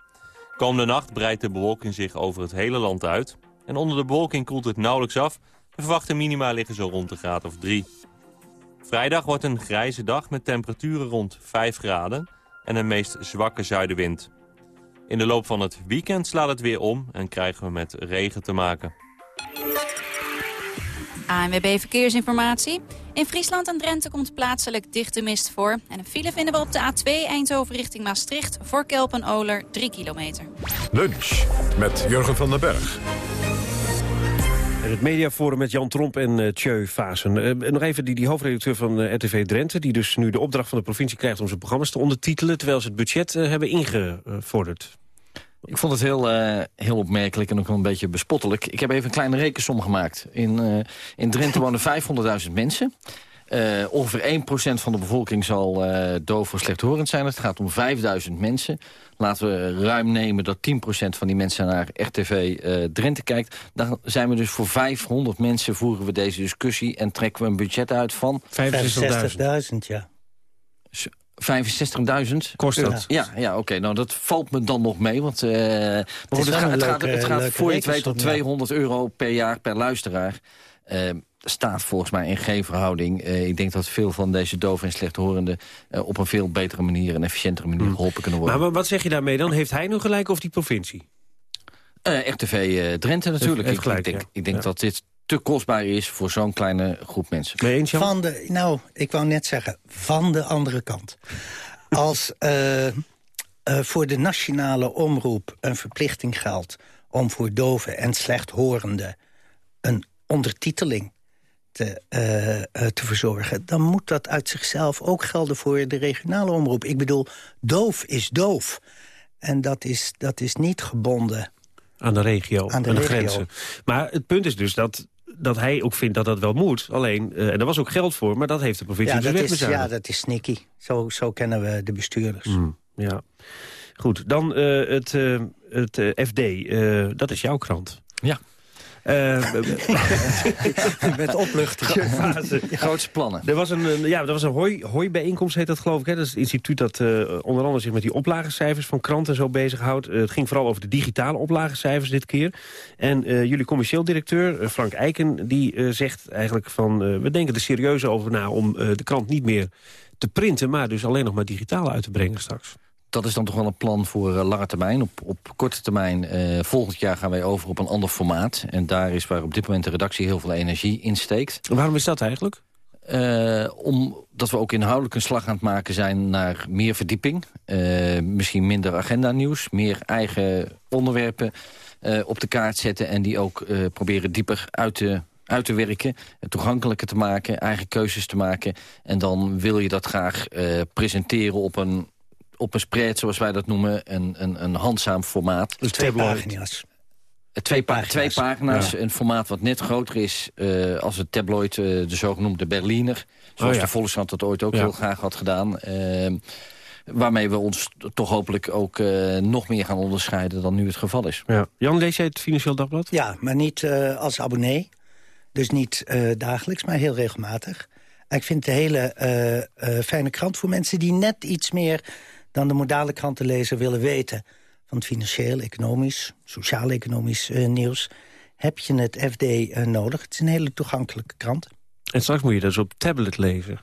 Komende nacht breidt de bewolking zich over het hele land uit... en onder de bewolking koelt het nauwelijks af. De verwachte minima liggen zo rond de graad of 3. Vrijdag wordt een grijze dag met temperaturen rond 5 graden en een meest zwakke zuidenwind. In de loop van het weekend slaat het weer om en krijgen we met regen te maken. ANWB Verkeersinformatie. In Friesland en Drenthe komt plaatselijk dichte mist voor. En een file vinden we op de A2 Eindhoven richting Maastricht... voor Kelpen-Oler 3 kilometer. Lunch met Jurgen van den Berg. En het mediaforum met Jan Tromp en uh, Tjeu Vazen. Uh, nog even die, die hoofdredacteur van RTV Drenthe... die dus nu de opdracht van de provincie krijgt om zijn programma's te ondertitelen... terwijl ze het budget hebben ingevorderd. Ik vond het heel, heel opmerkelijk en ook wel een beetje bespottelijk. Ik heb even een kleine rekensom gemaakt. In, in Drenthe wonen 500.000 mensen. Uh, ongeveer 1% van de bevolking zal doof of slechthorend zijn. Het gaat om 5000 mensen. Laten we ruim nemen dat 10% van die mensen naar RTV Drenthe kijkt. Dan zijn we dus voor 500 mensen voeren we deze discussie... en trekken we een budget uit van... 65.000, ja. 65.000. Kost dat? Ja, ja oké. Okay. Nou, dat valt me dan nog mee. Want uh, maar goed, het, gaat, het, gaat, het gaat voor je het weet tot 200 euro per jaar per luisteraar. Uh, staat volgens mij in geen verhouding. Uh, ik denk dat veel van deze doven en slechthorenden... Uh, op een veel betere manier en efficiëntere manier geholpen kunnen worden. Maar wat zeg je daarmee dan? Heeft hij nu gelijk of die provincie? Uh, RTV Drenthe natuurlijk. Heeft gelijk, ik, ik denk, ja. ik denk ja. dat dit te kostbaar is voor zo'n kleine groep mensen. Ben je eens, van de, nou, ik wou net zeggen, van de andere kant. Als uh, uh, voor de nationale omroep een verplichting geldt... om voor doven en slechthorenden een ondertiteling te, eh, eh, te verzorgen... dan moet dat uit zichzelf ook gelden voor de regionale omroep. Ik bedoel, doof is doof. En dat is, dat is niet gebonden aan de regio, aan de, aan de regio. grenzen. Maar het punt is dus dat, dat hij ook vindt dat dat wel moet. Alleen, eh, en daar was ook geld voor, maar dat heeft de provincie Ja, dus dat is, ja, dat is sneaky. Zo, zo kennen we de bestuurders. Mm, ja. Goed, dan eh, het, eh, het eh, FD. eh, dat is jouw krant. Ja. Eh, Met opluchting. fase. Grootste plannen. Er was een, een- ja, er was een hooi, hooibijeenkomst, heet dat geloof ik. Hè? Dat is het instituut dat eh, onder andere zich met die oplagecijfers van kranten zo bezighoudt. Eh, het ging vooral over de digitale oplagecijfers dit keer. En eh, jullie commercieel directeur, eh, Frank Eiken, die eh, zegt eigenlijk van... eh, we denken er serieus over na om eh, de krant niet meer te printen... maar dus alleen nog maar digitaal uit te brengen straks. Dat is dan toch wel een plan voor eh, lange termijn. Op, op korte termijn, eh, volgend jaar gaan wij over op een ander formaat. En daar is waar op dit moment de redactie heel veel energie in steekt. Waarom is dat eigenlijk? Eh, omdat we ook inhoudelijk een slag aan het maken zijn naar meer verdieping. Misschien minder agenda-nieuws, meer eigen onderwerpen op de kaart zetten... en die ook proberen dieper uit te, uit te werken, toegankelijker te maken... eigen keuzes te maken. En dan wil je dat graag presenteren op een, op een spread, zoals wij dat noemen... een, een, een handzaam formaat. Dus twee pagina's. Eh, Twee, pa pagina's. twee pagina's, Ja. een formaat wat net groter is eh, als het tabloid, eh, de zogenoemde Berliner. Zoals Oh ja. de Volkskrant dat ooit ook Ja. heel graag had gedaan. Eh, waarmee we ons toch hopelijk ook eh, nog meer gaan onderscheiden dan nu het geval is. Ja. Jan, lees jij het Financieel Dagblad? Ja, maar niet eh, als abonnee. Dus niet eh, dagelijks, maar heel regelmatig. En ik vind het een hele eh, eh, fijne krant voor mensen die net iets meer... dan de modale krantenlezer willen weten... van het financieel, economisch, sociaal-economisch eh, nieuws... heb je het FD eh, nodig. Het is een hele toegankelijke krant. En straks moet je dus op tablet lezen.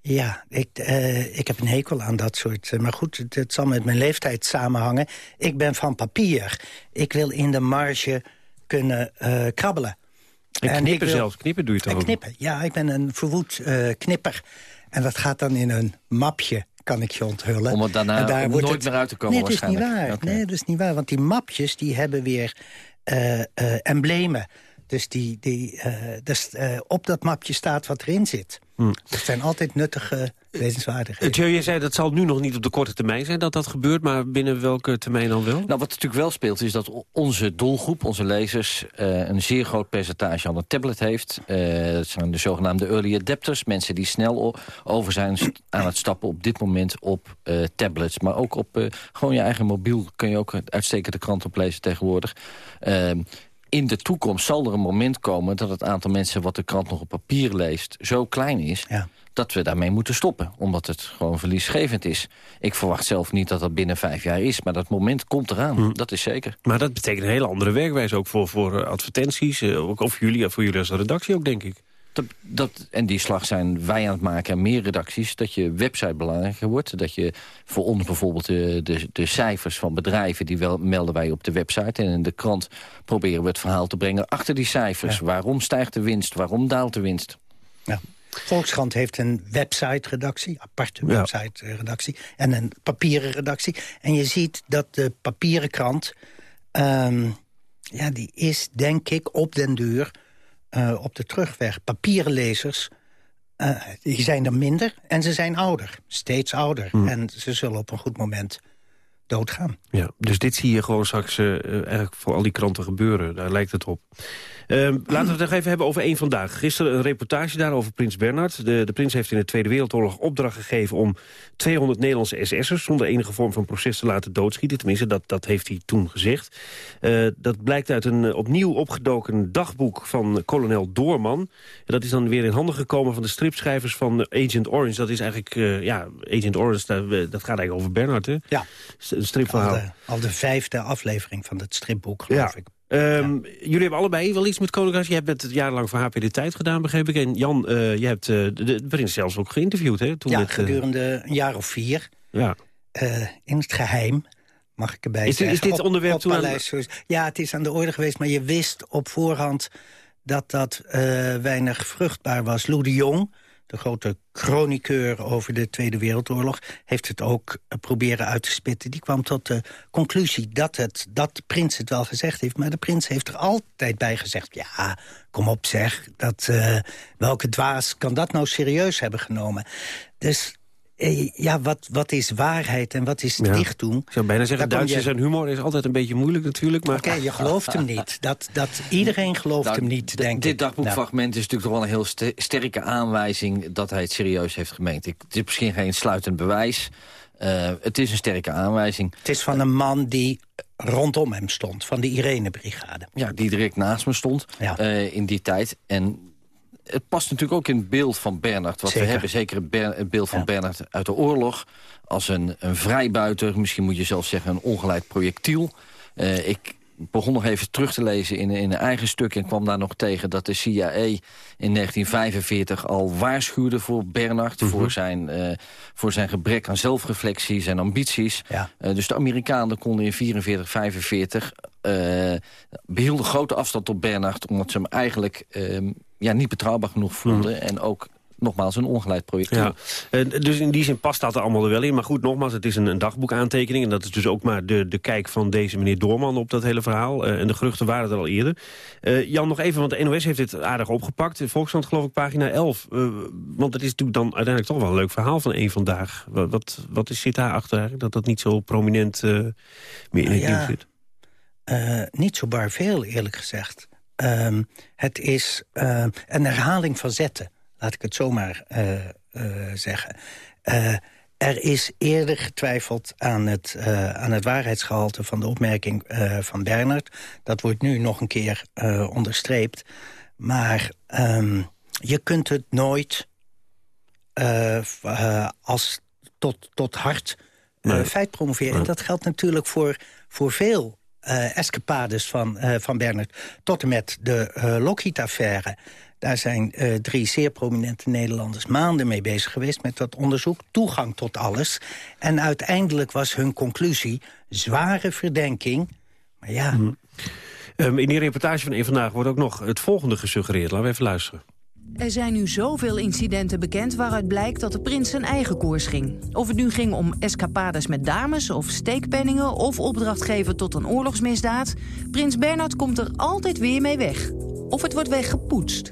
Ja, ik, eh, ik heb een hekel aan dat soort... maar goed, het, het zal met mijn leeftijd samenhangen. Ik ben van papier. Ik wil in de marge kunnen krabbelen. En ik knippen wil- zelfs. Knippen doe je toch En ook? knippen, ja, ik ben een verwoed knipper. En dat gaat dan in een mapje, kan ik je onthullen. Om het daarna En nooit meer uit te komen Nee, dat is niet waar. Nee, dat is niet waar. Want die mapjes, die hebben weer eh, eh, emblemen. Dus die, die, eh, dus, op dat mapje staat wat erin zit. Hm. Dat zijn altijd nuttige wetenswaardigheden. Tjeu, je zei dat zal nu nog niet op de korte termijn zijn dat dat gebeurt... maar binnen welke termijn dan wel? Nou, wat natuurlijk wel speelt is dat onze doelgroep, onze lezers... eh, een zeer groot percentage aan een tablet heeft. Eh, dat zijn de zogenaamde early adapters. Mensen die snel over zijn aan het stappen op dit moment op eh, tablets. Maar ook op eh, gewoon je eigen mobiel kun je ook uitstekend de krant oplezen tegenwoordig. In de toekomst zal er een moment komen dat het aantal mensen... wat de krant nog op papier leest, zo klein is... dat we daarmee moeten stoppen. Omdat het gewoon verliesgevend is. Ik verwacht zelf niet dat dat binnen vijf jaar is. Maar dat moment komt eraan, dat is zeker. Maar dat betekent een hele andere werkwijze ook voor, voor eh, advertenties. eh, ook, of jullie, voor jullie als redactie ook, denk ik. Dat, dat, en die slag zijn wij aan het maken en meer redacties... dat je website belangrijker wordt. Dat je voor ons bijvoorbeeld de, de, de cijfers van bedrijven... die wel, melden wij op de website. En in de krant proberen we het verhaal te brengen achter die cijfers. Waarom stijgt de winst? Waarom daalt de winst? Ja. Volkskrant heeft een website-redactie, aparte Ja. website-redactie... en een papieren redactie. En je ziet dat de papieren krant... ehm, ja, die is, denk ik, op den duur eh, op de terugweg. Papieren lezers, eh, die zijn er minder en ze zijn ouder. Steeds ouder. En ze zullen op een goed moment doodgaan. Ja, dus dit zie je gewoon straks eh, eigenlijk voor al die kranten gebeuren. Daar lijkt het op. Ehm, laten we het nog even hebben over één vandaag. Gisteren een reportage daar over Prins Bernhard. De, de prins heeft in de Tweede Wereldoorlog opdracht gegeven... om 200 Nederlandse SS'ers zonder enige vorm van proces te laten doodschieten. Tenminste, dat, dat heeft hij toen gezegd. Eh, dat blijkt uit een eh, opnieuw opgedoken dagboek van kolonel Doorman. En dat is dan weer in handen gekomen van de stripschrijvers van Agent Orange. Dat is eigenlijk, eh, ja, Agent Orange, dat, dat gaat eigenlijk over Bernhard, hè? Ja. Een stripverhaal. Al de, al de vijfde aflevering van het stripboek, geloof Ja. ik. Ehm, Jullie hebben allebei wel iets met Koninkrijk. Je hebt het jarenlang voor HP de Tijd gedaan, begreep ik. En Jan, eh, je hebt eh, de, prins zelfs ook geïnterviewd, hè? Toen ja, het, eh, gedurende een jaar of vier. ja. in het geheim, mag ik erbij Is dit- is dit onderwerp op toen Paleis. Ja, het is aan de orde geweest, maar je wist op voorhand dat dat weinig vruchtbaar was. Lou de Jong, de grote chroniqueur over de Tweede Wereldoorlog... heeft het ook uh, proberen uit te spitten. Die kwam tot de conclusie dat, het, dat de prins het wel gezegd heeft... maar de prins heeft er altijd bij gezegd... ja, kom op zeg, dat, uh, welke dwaas kan dat nou serieus hebben genomen? Dus eh, ja, wat, wat is waarheid en wat is Ja. dicht doen? Ik zou bijna zeggen, Duitsers je- en humor is altijd een beetje moeilijk natuurlijk. Maar... Oké, je gelooft hem niet. Dat, dat, iedereen gelooft Nou, hem niet, denk ik. Dit Nou, dagboekfragment is natuurlijk toch wel een heel ste- sterke aanwijzing... dat hij het serieus heeft gemeend. Ik, het is misschien geen sluitend bewijs. Eh, het is een sterke aanwijzing. Het is van een man die rondom hem stond, van de Irene-brigade. Ja, die direct naast me stond eh, in die tijd. En het past natuurlijk ook in het beeld van Bernard. Wat Zeker. we hebben, zeker het, Ber- het beeld van Bernard uit de oorlog... als een, een vrijbuiter, misschien moet je zelfs zeggen een ongeleid projectiel. Eh, ik begon nog even terug te lezen in, in een eigen stuk... en kwam daar nog tegen dat de CIA in 1945 al waarschuwde voor Bernard... Mhm. voor, zijn, eh, voor zijn gebrek aan zelfreflectie, zijn ambities. Eh, dus de Amerikanen konden in 44, 45... eh, behielden grote afstand tot Bernard... omdat ze hem eigenlijk eh, ja, niet betrouwbaar genoeg voelden... en ook nogmaals een ongeleid projectiel. Ja, eh, dus in die zin past dat er allemaal er wel in. Maar goed, nogmaals, het is een, een dagboekaantekening. En dat is dus ook maar de, de kijk van deze meneer Doorman op dat hele verhaal. Eh, en de geruchten waren er al eerder. Eh, Jan, nog even, want de NOS heeft dit aardig opgepakt. Volkskrant geloof ik pagina 11. Eh, want het is natuurlijk dan uiteindelijk toch wel een leuk verhaal van één vandaag. Wat, wat, wat is, zit daarachter eigenlijk? Dat dat niet zo prominent eh, meer in het Nou ja, nieuws zit? Eh, niet zo bar veel, eerlijk gezegd. Ehm, het is eh, een herhaling van zetten, laat ik het zomaar eh, eh, zeggen. Eh, er is eerder getwijfeld aan het, aan het waarheidsgehalte van de opmerking van Bernard. Dat wordt nu nog een keer onderstreept. Maar ehm, je kunt het nooit als tot, tot hart Nee. feit promoveren. En dat geldt natuurlijk voor, voor veel eh, escapades van, eh, van Bernard. Tot en met de eh Lockheed-affaire. Daar zijn drie zeer prominente Nederlanders maanden mee bezig geweest... met dat onderzoek, toegang tot alles. En uiteindelijk was hun conclusie zware verdenking. Maar ja, Ehm, in die reportage van één vandaag wordt ook nog het volgende gesuggereerd. Laten we even luisteren. Er zijn nu zoveel incidenten bekend waaruit blijkt dat de prins zijn eigen koers ging. Of het nu ging om escapades met dames of steekpenningen... of opdracht geven tot een oorlogsmisdaad... prins Bernhard komt er altijd weer mee weg. Of het wordt weggepoetst.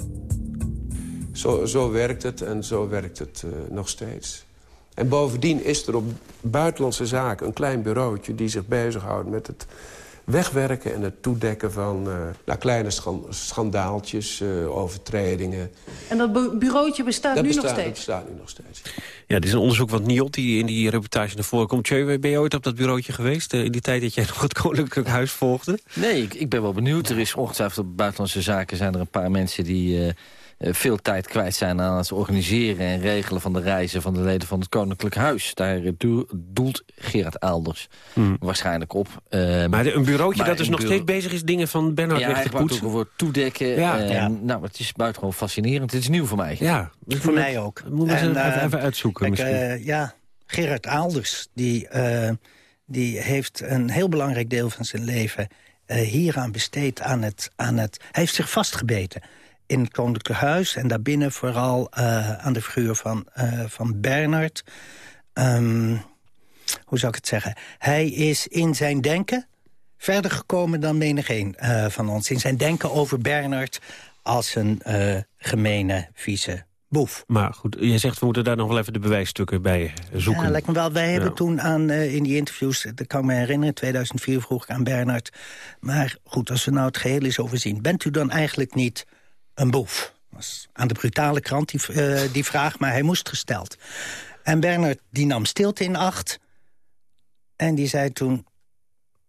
Zo, zo werkt het en zo werkt het eh, nog steeds. En bovendien is er op buitenlandse zaken een klein bureautje... die zich bezighoudt met het wegwerken en het toedekken van eh, nou, kleine schan- schandaaltjes, eh, overtredingen. En dat bu- bureautje bestaat dat nu bestaat, nog dat steeds? bestaat nu nog steeds. Ja, dit is een onderzoek wat Niot die in die reportage naar voren komt. Tjeu, ben je ooit op dat bureautje geweest? eh, in die tijd dat jij nog het Koninklijk Huis volgde? Nee, ik, ik ben wel benieuwd. Er is ongetwijfeld op buitenlandse zaken zijn er een paar mensen die... eh, veel tijd kwijt zijn aan het organiseren en regelen van de reizen van de leden van het Koninklijk Huis. Daar eh, doel- doelt Gerard Aalders waarschijnlijk op. Ehm, Maar de- een bureautje maar dat dus nog steeds bezig is dingen van Bernhard ja, weg te poetsen. het woord toedekken. Ja. en, Ja. Nou, het is buitengewoon fascinerend. Het is nieuw voor mij. Ja, voor mij ook. Moeten we eens En, even, even uitzoeken kijk, misschien. eh, ja, Gerard Aalders, die, eh, die heeft een heel belangrijk deel van zijn leven... eh, hieraan besteed aan het, aan het... Hij heeft zich vastgebeten in het Koninklijk Huis... en daarbinnen vooral eh, aan de figuur van, eh, van Bernard. Ehm, hoe zou ik het zeggen? Hij is in zijn denken verder gekomen dan menigeen eh van ons. In zijn denken over Bernard als een gemene, vieze boef. Maar goed, jij zegt we moeten daar nog wel even de bewijsstukken bij zoeken. Ja, lijkt me wel. Wij hebben toen aan, in die interviews, dat kan ik me herinneren... in 2004 vroeg ik aan Bernard. Maar goed, als we nou het geheel eens overzien... bent u dan eigenlijk niet een boef? Was aan de brutale krant die, eh, die vraag, maar hij moest gesteld. En Bernard die nam stilte in acht. En die zei toen,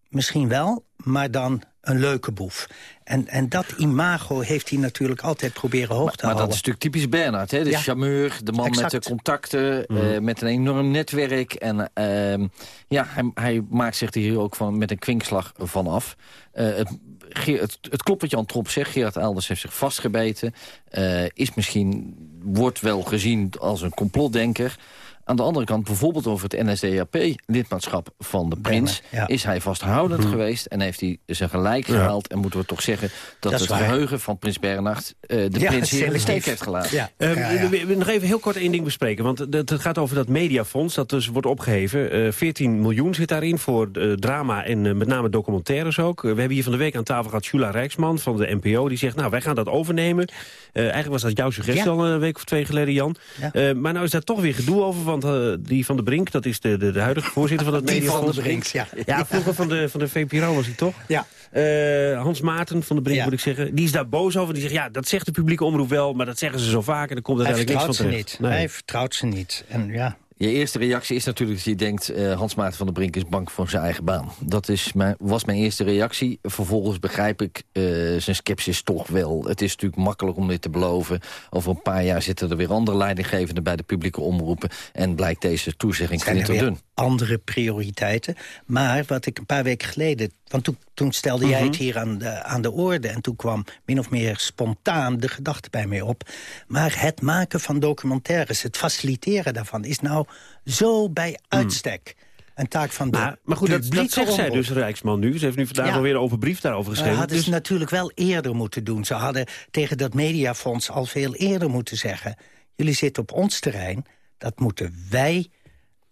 misschien wel, maar dan een leuke boef. En, en dat imago heeft hij natuurlijk altijd proberen hoog te Maar houden. dat is natuurlijk typisch Bernard. Hè? De Ja. charmeur, de man Exact. met de contacten, eh, met een enorm netwerk. En ehm, ja, hij, hij maakt zich er hier ook van, met een kwinkslag van af. Eh, het, het, het klopt wat Jan Tromp zegt. Gerard Elders heeft zich vastgebeten. eh, is misschien, wordt wel gezien als een complotdenker. Aan de andere kant, bijvoorbeeld over het NSDAP-lidmaatschap van de prins... ja. is hij vasthoudend geweest en heeft hij zijn gelijk Ja. gehaald. En moeten we toch zeggen dat, het waar. geheugen van prins Bernhard... eh, de Ja, prins hier in de steek heeft gelaten. Ja. Ehm, Ja, ja. we- we- Nog even heel kort één ding bespreken. Want het, gaat over dat mediafonds dat dus wordt opgeheven. Eh 14 miljoen zit daarin voor eh, drama en met name documentaires ook. We hebben hier van de week aan tafel gehad Jula Rijksman van de NPO. Die zegt, nou wij gaan dat overnemen. Eh, eigenlijk was dat jouw suggestie Ja. al een week of twee geleden, Jan. Ja. Eh, maar nou is daar toch weer gedoe over. Want eh, die van de Brink, dat is de, de, de huidige voorzitter van dat Die van de Brink, ja. Ja, vroeger van de, van de VPRO was hij toch? Ja. Eh, Hans Maarten van de Brink Ja. moet ik zeggen. Die is daar boos over. Die zegt, ja, dat zegt de publieke omroep wel. Maar dat zeggen ze zo vaak en er komt Hij uiteindelijk niks vertrouwt van ze terecht. niet. Nee. Hij vertrouwt ze niet. En ja, Je eerste reactie is natuurlijk dat je denkt... eh, Hans Maarten van der Brink is bang voor zijn eigen baan. Dat is mijn, was mijn eerste reactie. Vervolgens begrijp ik eh, zijn sceptisch toch wel. Het is natuurlijk makkelijk om dit te beloven. Over een paar jaar zitten er weer andere leidinggevenden... bij de publieke omroepen. En blijkt deze toezegging er weer dun. andere prioriteiten. Maar wat ik een paar weken geleden... want toen, toen stelde jij Mhm. het hier aan de, aan de orde... en toen kwam min of meer spontaan de gedachte bij mij op. Maar het maken van documentaires, het faciliteren daarvan... is nou zo bij uitstek een taak van de Maar, maar goed, dat, dat zegt zij dus, Rijksman, nu. Ze heeft nu vandaag Ja. alweer een open brief daarover Dat geschreven. hadden Dus, ze natuurlijk wel eerder moeten doen. Ze hadden tegen dat mediafonds al veel eerder moeten zeggen... jullie zitten op ons terrein, dat moeten wij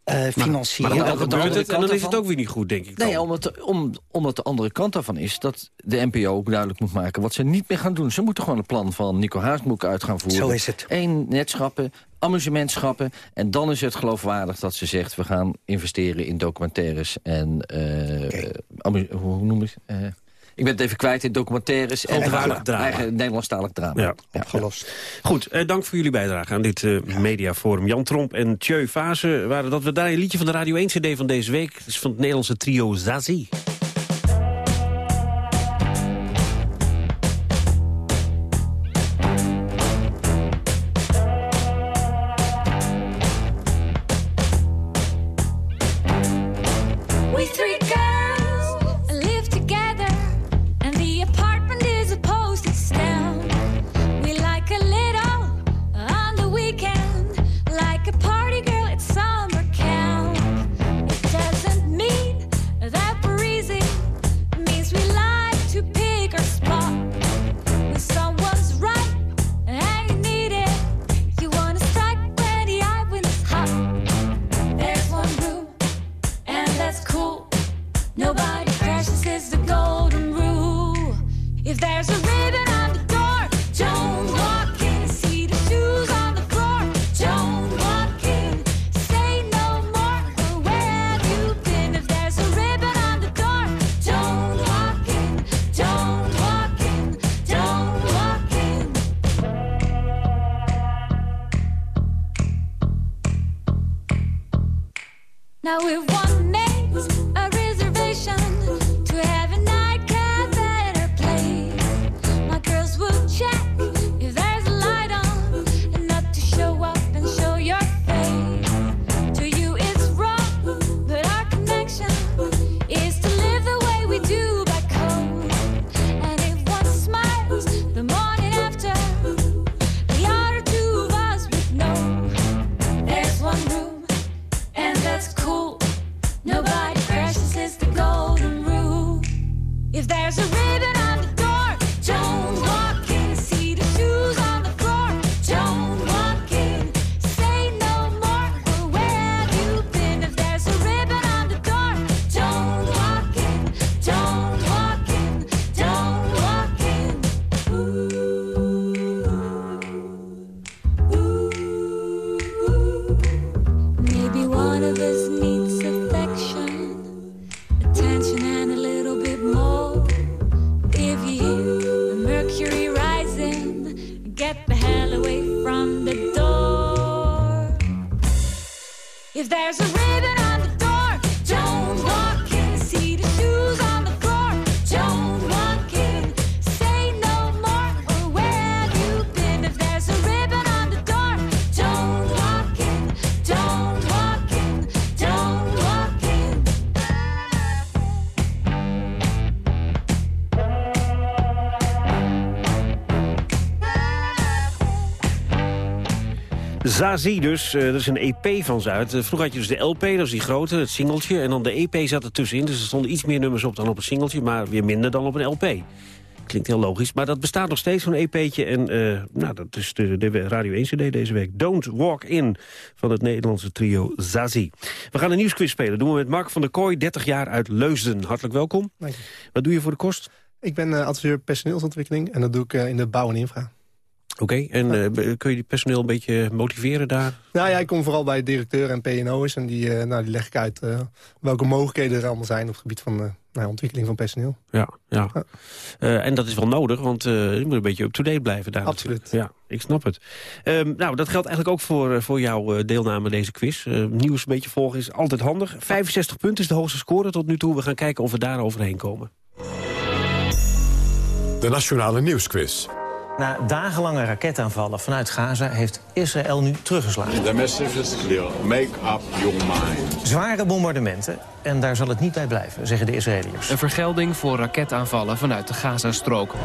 eh, financieren. maar dan gebeurt het en dan is het ook weer niet goed, denk ik. Dan. Nee, omdat, de- om, omdat de andere kant daarvan is dat de NPO ook duidelijk moet maken... wat ze niet meer gaan doen. Ze moeten gewoon een plan van Nico Haasbroek uit gaan voeren. Zo is het. Eén netschappen, amusementschappen. En dan is het geloofwaardig dat ze zegt... we gaan investeren in documentaires en... eh amu- hoe noem ik het? Ik ben het even kwijt in documentaires en Eigen drama. eigen Nederlandstalig drama. Ja. Opgelost. Goed, eh, dank voor jullie bijdrage aan dit eh, mediaforum. Jan Tromp en Tjeu Fase waren dat. We daar een liedje van de Radio 1 CD van deze week. Het is van het Nederlandse trio Zazie. Masquerade Zazie dus, eh, dat is een EP van ze uit. Eh, vroeger had je dus de LP, dat is die grote, het singeltje. En dan de EP zat er tussenin, dus er stonden iets meer nummers op dan op een singeltje... maar weer minder dan op een LP. Klinkt heel logisch, maar dat bestaat nog steeds, zo'n EP'tje. En eh, nou, dat is de, de Radio 1 CD deze week. Don't Walk In van het Nederlandse trio Zazie. We gaan een nieuwsquiz spelen. doen we met Mark van der Kooi, 30 jaar uit Leusden. Hartelijk welkom. Dank je. Wat doe je voor de kost? Ik ben uh, adviseur personeelsontwikkeling en dat doe ik uh, in de bouw en infra. Oké, en uh, kun je die personeel een beetje motiveren daar? Nou ja, ik kom vooral bij directeur en PNO's en die, nou, die leg ik uit welke mogelijkheden er allemaal zijn op het gebied van nou, ontwikkeling van personeel. Ja, ja. ja. Uh, en dat is wel nodig, want uh, je moet een beetje up-to-date blijven daar. Absoluut. Ja, ik snap het. Um, nou, dat geldt eigenlijk ook voor, voor jouw deelname aan deze quiz. Uh, nieuws een beetje volgen is altijd handig. 65 punten is de hoogste score tot nu toe. We gaan kijken of we daar overheen komen. De Nationale Nieuwsquiz. Na dagenlange raketaanvallen vanuit Gaza heeft Israël nu teruggeslagen. The message is clear. Make up your mind. Zware bombardementen en daar zal het niet bij blijven, zeggen de Israëliërs. Een vergelding voor raketaanvallen vanuit de Gazastrook.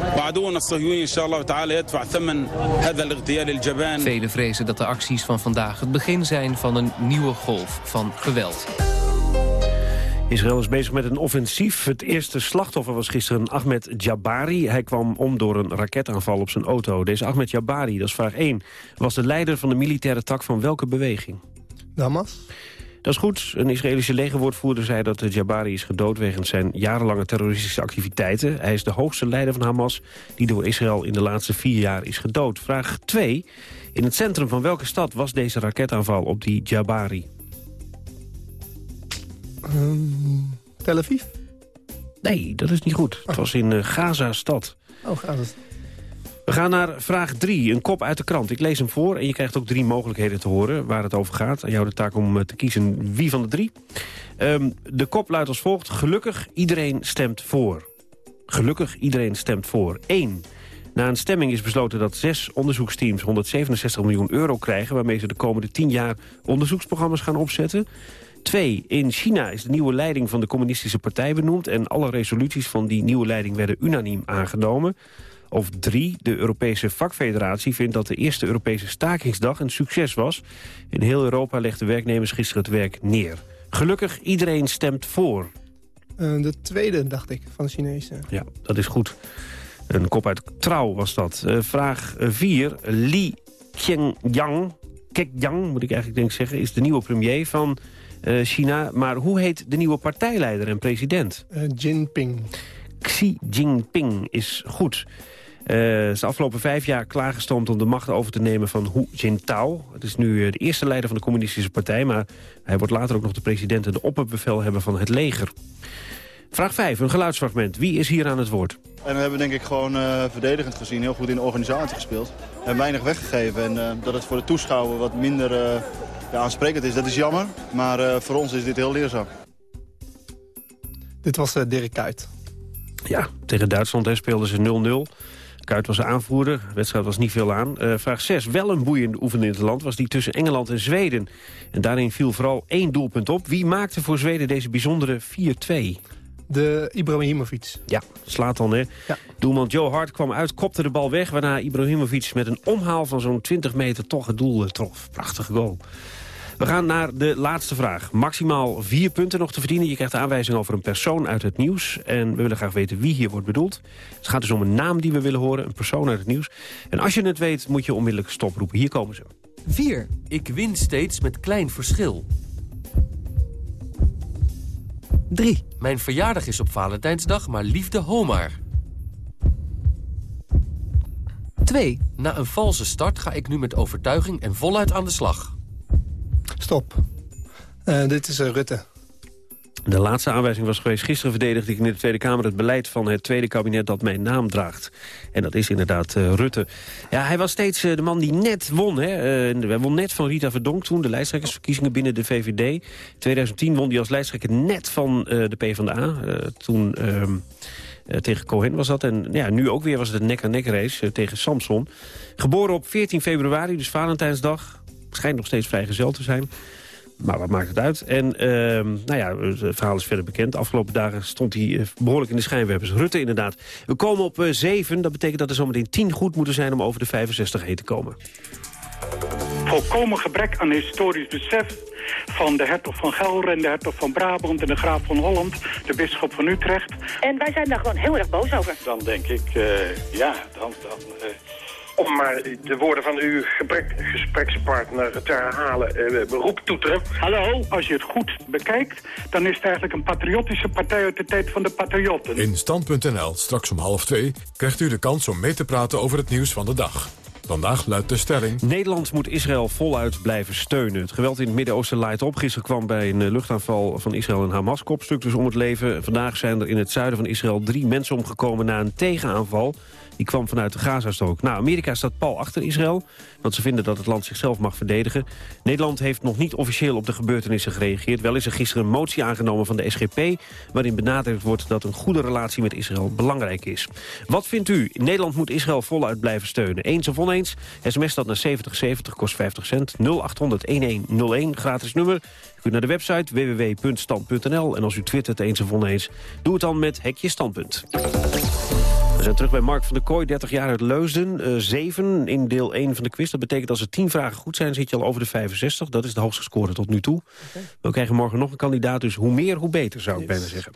Velen vrezen dat de acties van vandaag het begin zijn van een nieuwe golf van geweld. Israël is bezig met een offensief. Het eerste slachtoffer was gisteren Ahmed Jabari. Hij kwam om door een raketaanval op zijn auto. Deze Ahmed Jabari, dat is vraag 1, was de leider van de militaire tak van welke beweging? Hamas. Dat is goed. Een Israëlische legerwoordvoerder zei dat Jabari is gedood... wegens zijn jarenlange terroristische activiteiten. Hij is de hoogste leider van Hamas... die door Israël in de laatste vier jaar is gedood. Vraag 2. In het centrum van welke stad was deze raketaanval op die Jabari? Um, Tel Aviv? Nee, dat is niet goed. Het was in uh, Gaza-stad. Oh, Gaza. We gaan naar vraag 3, een kop uit de krant. Ik lees hem voor en je krijgt ook drie mogelijkheden te horen waar het over gaat. Aan jou de taak om uh, te kiezen wie van de drie. Um, de kop luidt als volgt. Gelukkig iedereen stemt voor. Gelukkig iedereen stemt voor. 1. Na een stemming is besloten dat zes onderzoeksteams 167 miljoen euro krijgen... waarmee ze de komende 10 jaar onderzoeksprogramma's gaan opzetten. 2. In China is de nieuwe leiding van de communistische partij benoemd... en alle resoluties van die nieuwe leiding werden unaniem aangenomen. Of 3. De Europese vakfederatie vindt dat de eerste Europese stakingsdag een succes was. In heel Europa legden werknemers gisteren het werk neer. Gelukkig, iedereen stemt voor. Uh, de tweede, dacht ik, van de Chinezen. Ja, dat is goed. Een kop uit trouw was dat. Uh, vraag 4. Li Qiangyang, Keqiang moet ik eigenlijk denk zeggen... is de nieuwe premier van China. Maar hoe heet de nieuwe partijleider en president? Uh, Jinping. Xi Jinping is goed. Uh, is de afgelopen vijf jaar klaargestoomd om de macht over te nemen van Hu Jintao. Het is nu de eerste leider van de communistische partij... maar hij wordt later ook nog de president en de opperbevelhebber van het leger. Vraag 5, een geluidsfragment. Wie is hier aan het woord? En we hebben denk ik gewoon uh, verdedigend gezien heel goed in de organisatie gespeeld. Hebben weinig weggegeven en uh, dat het voor de toeschouwer wat minder uh, ja, aansprekend is. Dat is jammer, maar voor ons is dit heel leerzaam. Dit was Dirk Kuyt. Ja, tegen Duitsland hè, speelden ze 0-0. Kuit was aanvoerder, de wedstrijd was niet veel aan. Uh, vraag 6, wel een boeiende oefening in het land... was die tussen Engeland en Zweden. En daarin viel vooral één doelpunt op. Wie maakte voor Zweden deze bijzondere 4-2? De Ibrahimovic. Ja, slaat dan, hè. Ja. Doelman Joe Hart kwam uit, kopte de bal weg... waarna Ibrahimovic met een omhaal van zo'n 20 meter toch het doel trof. Prachtige goal. We gaan naar de laatste vraag. Maximaal vier punten nog te verdienen. Je krijgt de aanwijzing over een persoon uit het nieuws. En we willen graag weten wie hier wordt bedoeld. Het gaat dus om een naam die we willen horen, een persoon uit het nieuws. En als je het weet, moet je onmiddellijk stoproepen. Hier komen ze. 4. Ik win steeds met klein verschil. 3. Mijn verjaardag is op Valentijnsdag, maar liefde homaar. 2. Na een valse start ga ik nu met overtuiging en voluit aan de slag. Stop. Uh, dit is uh, Rutte. De laatste aanwijzing was geweest. Gisteren verdedigde ik in de Tweede Kamer het beleid van het Tweede Kabinet dat mijn naam draagt. En dat is inderdaad uh, Rutte. Ja, hij was steeds de man die net won. Hè. Hij won net van Rita Verdonk toen, de lijsttrekkersverkiezingen binnen de VVD. In 2010 won hij als lijsttrekker net van de PvdA. toen ehm, tegen Cohen was dat. En ja, nu ook weer was het een nek-aan-nek race tegen Samson. Geboren op 14 februari, dus Valentijnsdag. Schijnt nog steeds vrijgezel te zijn. Maar wat maakt het uit? En uh, nou ja, het verhaal is verder bekend. De afgelopen dagen stond hij behoorlijk in de schijnwerpers. Rutte inderdaad. We komen op uh, 7. Dat betekent dat er zometeen 10 goed moeten zijn om over de 65 heen te komen. volkomen gebrek aan historisch besef van de hertog van Gelre en de hertog van Brabant en de graaf van Holland, de bisschop van Utrecht. En wij zijn daar gewoon heel erg boos over. Dan denk ik, eh, ja, dan... dan eh, om maar de woorden van uw gebrek, gesprekspartner te herhalen, uh, beroep toeteren. Hallo, als je het goed bekijkt, dan is het eigenlijk een patriotische partij uit de tijd van de patriotten. In Stand.nl, straks om half twee, krijgt u de kans om mee te praten over het nieuws van de dag. Vandaag luidt de stelling... Nederland moet Israël voluit blijven steunen. Het geweld in het Midden-Oosten laait op. Gisteren kwam bij een luchtaanval van Israël een Hamas-kopstuk dus om het leven. Vandaag zijn er in het zuiden van Israël drie mensen omgekomen na een tegenaanval. Die kwam vanuit de Gazastrook. Nou, Amerika staat pal achter Israël, want ze vinden dat het land zichzelf mag verdedigen. Nederland heeft nog niet officieel op de gebeurtenissen gereageerd. Wel is er gisteren een motie aangenomen van de SGP... waarin benadrukt wordt dat een goede relatie met Israël belangrijk is. Wat vindt u? Nederland moet Israël voluit blijven steunen. Eens of oneens? SMS dat naar 7070 kost 50 cent. 0800-1101, gratis nummer. U kunt naar de website www.stand.nl. En als u twittert eens of oneens, doe het dan met Hekje Standpunt. We zijn terug bij Mark van der Kooi, 30 jaar uit Leusden. Uh, 7 in deel 1 van de quiz. Dat betekent als er 10 vragen goed zijn, zit je al over de 65. Dat is de hoogste score tot nu toe. Okay. We krijgen morgen nog een kandidaat, dus hoe meer, hoe beter, zou ik yes. bijna zeggen.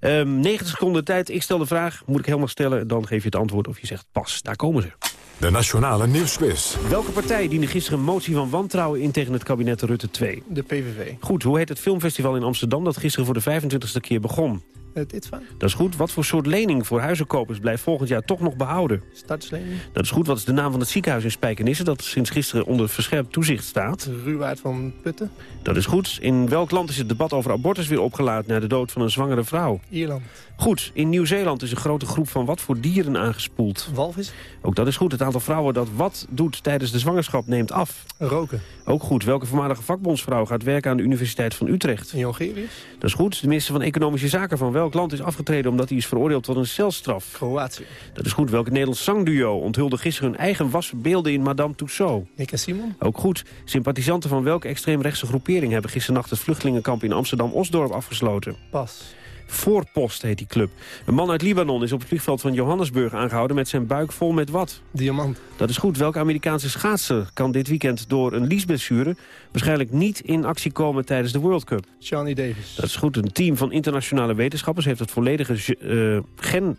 Um, 90 seconden tijd, ik stel de vraag, moet ik helemaal stellen... dan geef je het antwoord of je zegt pas, daar komen ze. De Nationale Nieuwsquiz. Welke partij diende gisteren een motie van wantrouwen in tegen het kabinet Rutte 2? De PVV. Goed, hoe heet het filmfestival in Amsterdam dat gisteren voor de 25e keer begon? ITVA. Dat is goed. Wat voor soort lening voor huizenkopers blijft volgend jaar toch nog behouden? Startslening. Dat is goed. Wat is de naam van het ziekenhuis in Spijkenisse... dat sinds gisteren onder verscherpt toezicht staat? Ruwaard van Putten. Dat is goed. In welk land is het debat over abortus weer opgelaat... na de dood van een zwangere vrouw? Ierland. Goed. In Nieuw-Zeeland is een grote groep van wat voor dieren aangespoeld? Walvis. Ook dat is goed. Het aantal vrouwen dat wat doet tijdens de zwangerschap neemt af. Roken. Ook goed. Welke voormalige vakbondsvrouw gaat werken aan de Universiteit van Utrecht? In Jongerius. Dat is goed. De minister van Economische Zaken van welk land is afgetreden... omdat hij is veroordeeld tot een celstraf? Kroatië. Dat is goed. Welke Nederlands zangduo onthulde gisteren hun eigen wasbeelden in Madame Tussauds? Nick en Simon. Ook goed. Sympathisanten van welke extreemrechtse groepering... hebben gisternacht het vluchtelingenkamp in Amsterdam-Osdorp afgesloten? Pas. Voorpost heet die club. Een man uit Libanon is op het vliegveld van Johannesburg aangehouden... met zijn buik vol met wat? Diamant. Dat is goed. Welke Amerikaanse schaatser kan dit weekend door een liesblessure... waarschijnlijk niet in actie komen tijdens de World Cup? Johnny Davis. Dat is goed. Een team van internationale wetenschappers... heeft het volledige uh, gen...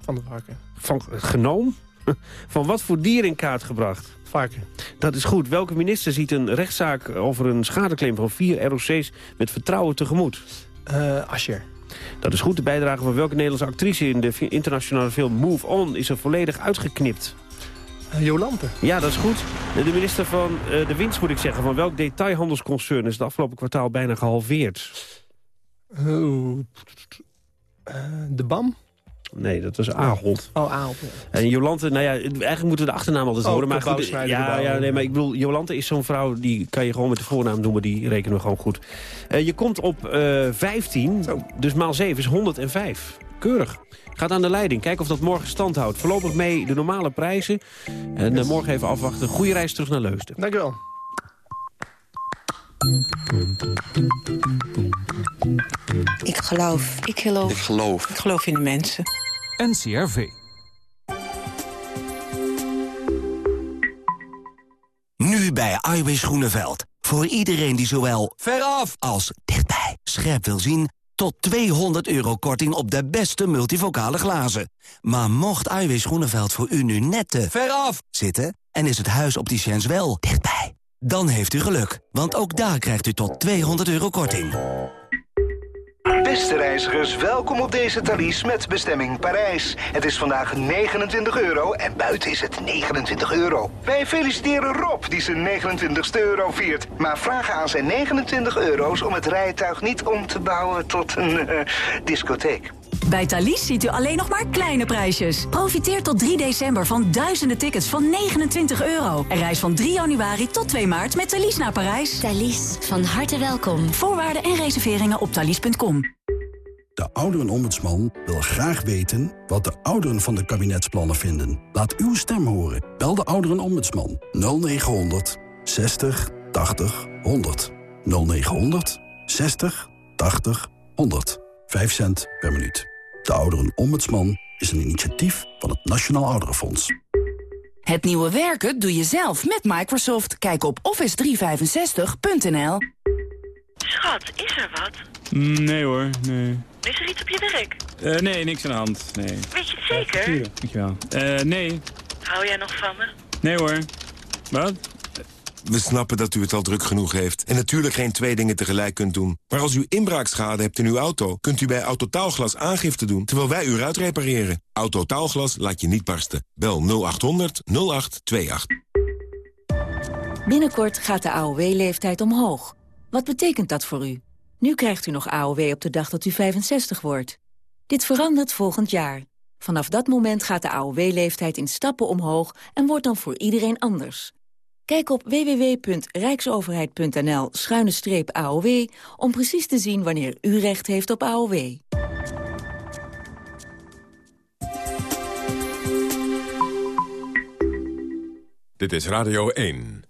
Van de varken. Van genoom? Van wat voor dier in kaart gebracht? Varken. Dat is goed. Welke minister ziet een rechtszaak over een schadeclaim van vier ROC's... met vertrouwen tegemoet? Uh, Ascher. Dat is goed. De bijdrage van welke Nederlandse actrice in de internationale film Move On is er volledig uitgeknipt? Uh, Jolante. Ja, dat is goed. De minister van uh, de winst, moet ik zeggen, van welk detailhandelsconcern is het afgelopen kwartaal bijna gehalveerd? Uh, de BAM? Nee, dat was Ahold. Oh, Ahold. Ja. En Jolante, nou ja, eigenlijk moeten we de achternaam altijd oh, horen. Maar goed, ja, ja, nee, maar ik bedoel, Jolante is zo'n vrouw, die kan je gewoon met de voornaam doen, maar die rekenen we gewoon goed. Uh, je komt op uh, 15, Zo. dus maal 7 is 105. Keurig. Gaat aan de leiding. Kijken of dat morgen stand houdt. Voorlopig mee de normale prijzen. En uh, morgen even afwachten. Goede reis terug naar Leusden. Dank u wel. Ik geloof. Ik geloof. Ik geloof. Ik geloof in de mensen. NCRV. Nu bij Iwis Groeneveld. Voor iedereen die zowel veraf als dichtbij scherp wil zien... tot 200 euro korting op de beste multivocale glazen. Maar mocht Iwis Groeneveld voor u nu net te veraf zitten... en is het huis op die wel dichtbij... Dan heeft u geluk, want ook daar krijgt u tot 200 euro korting. Beste reizigers, welkom op deze Thalys met bestemming Parijs. Het is vandaag 29 euro en buiten is het 29 euro. Wij feliciteren Rob die zijn 29ste euro viert. Maar vragen aan zijn 29 euro's om het rijtuig niet om te bouwen tot een uh, discotheek. Bij Thalys ziet u alleen nog maar kleine prijsjes. Profiteer tot 3 december van duizenden tickets van 29 euro. En reis van 3 januari tot 2 maart met Thalys naar Parijs. Thalys, van harte welkom. Voorwaarden en reserveringen op thalys.com. De ouderenombudsman wil graag weten wat de ouderen van de kabinetsplannen vinden. Laat uw stem horen. Bel de ouderenombudsman 0900 60 80 100. 0900 60 80 100. 5 cent per minuut. De Ouderenombudsman is een initiatief van het Nationaal Ouderenfonds. Het nieuwe werken doe je zelf met Microsoft. Kijk op office365.nl. Schat, is er wat? Nee hoor, nee. Is er iets op je werk? Uh, nee, niks aan de hand, nee. Weet je het zeker? Dankjewel. Uh, nee. Hou jij nog van me? Nee hoor. Wat? We snappen dat u het al druk genoeg heeft en natuurlijk geen twee dingen tegelijk kunt doen. Maar als u inbraakschade hebt in uw auto, kunt u bij Autotaalglas aangifte doen terwijl wij u eruit repareren. Autotaalglas laat je niet barsten. Bel 0800 0828. Binnenkort gaat de AOW-leeftijd omhoog. Wat betekent dat voor u? Nu krijgt u nog AOW op de dag dat u 65 wordt. Dit verandert volgend jaar. Vanaf dat moment gaat de AOW-leeftijd in stappen omhoog en wordt dan voor iedereen anders. Kijk op www.rijksoverheid.nl-aow om precies te zien wanneer u recht heeft op AOW. Dit is Radio 1.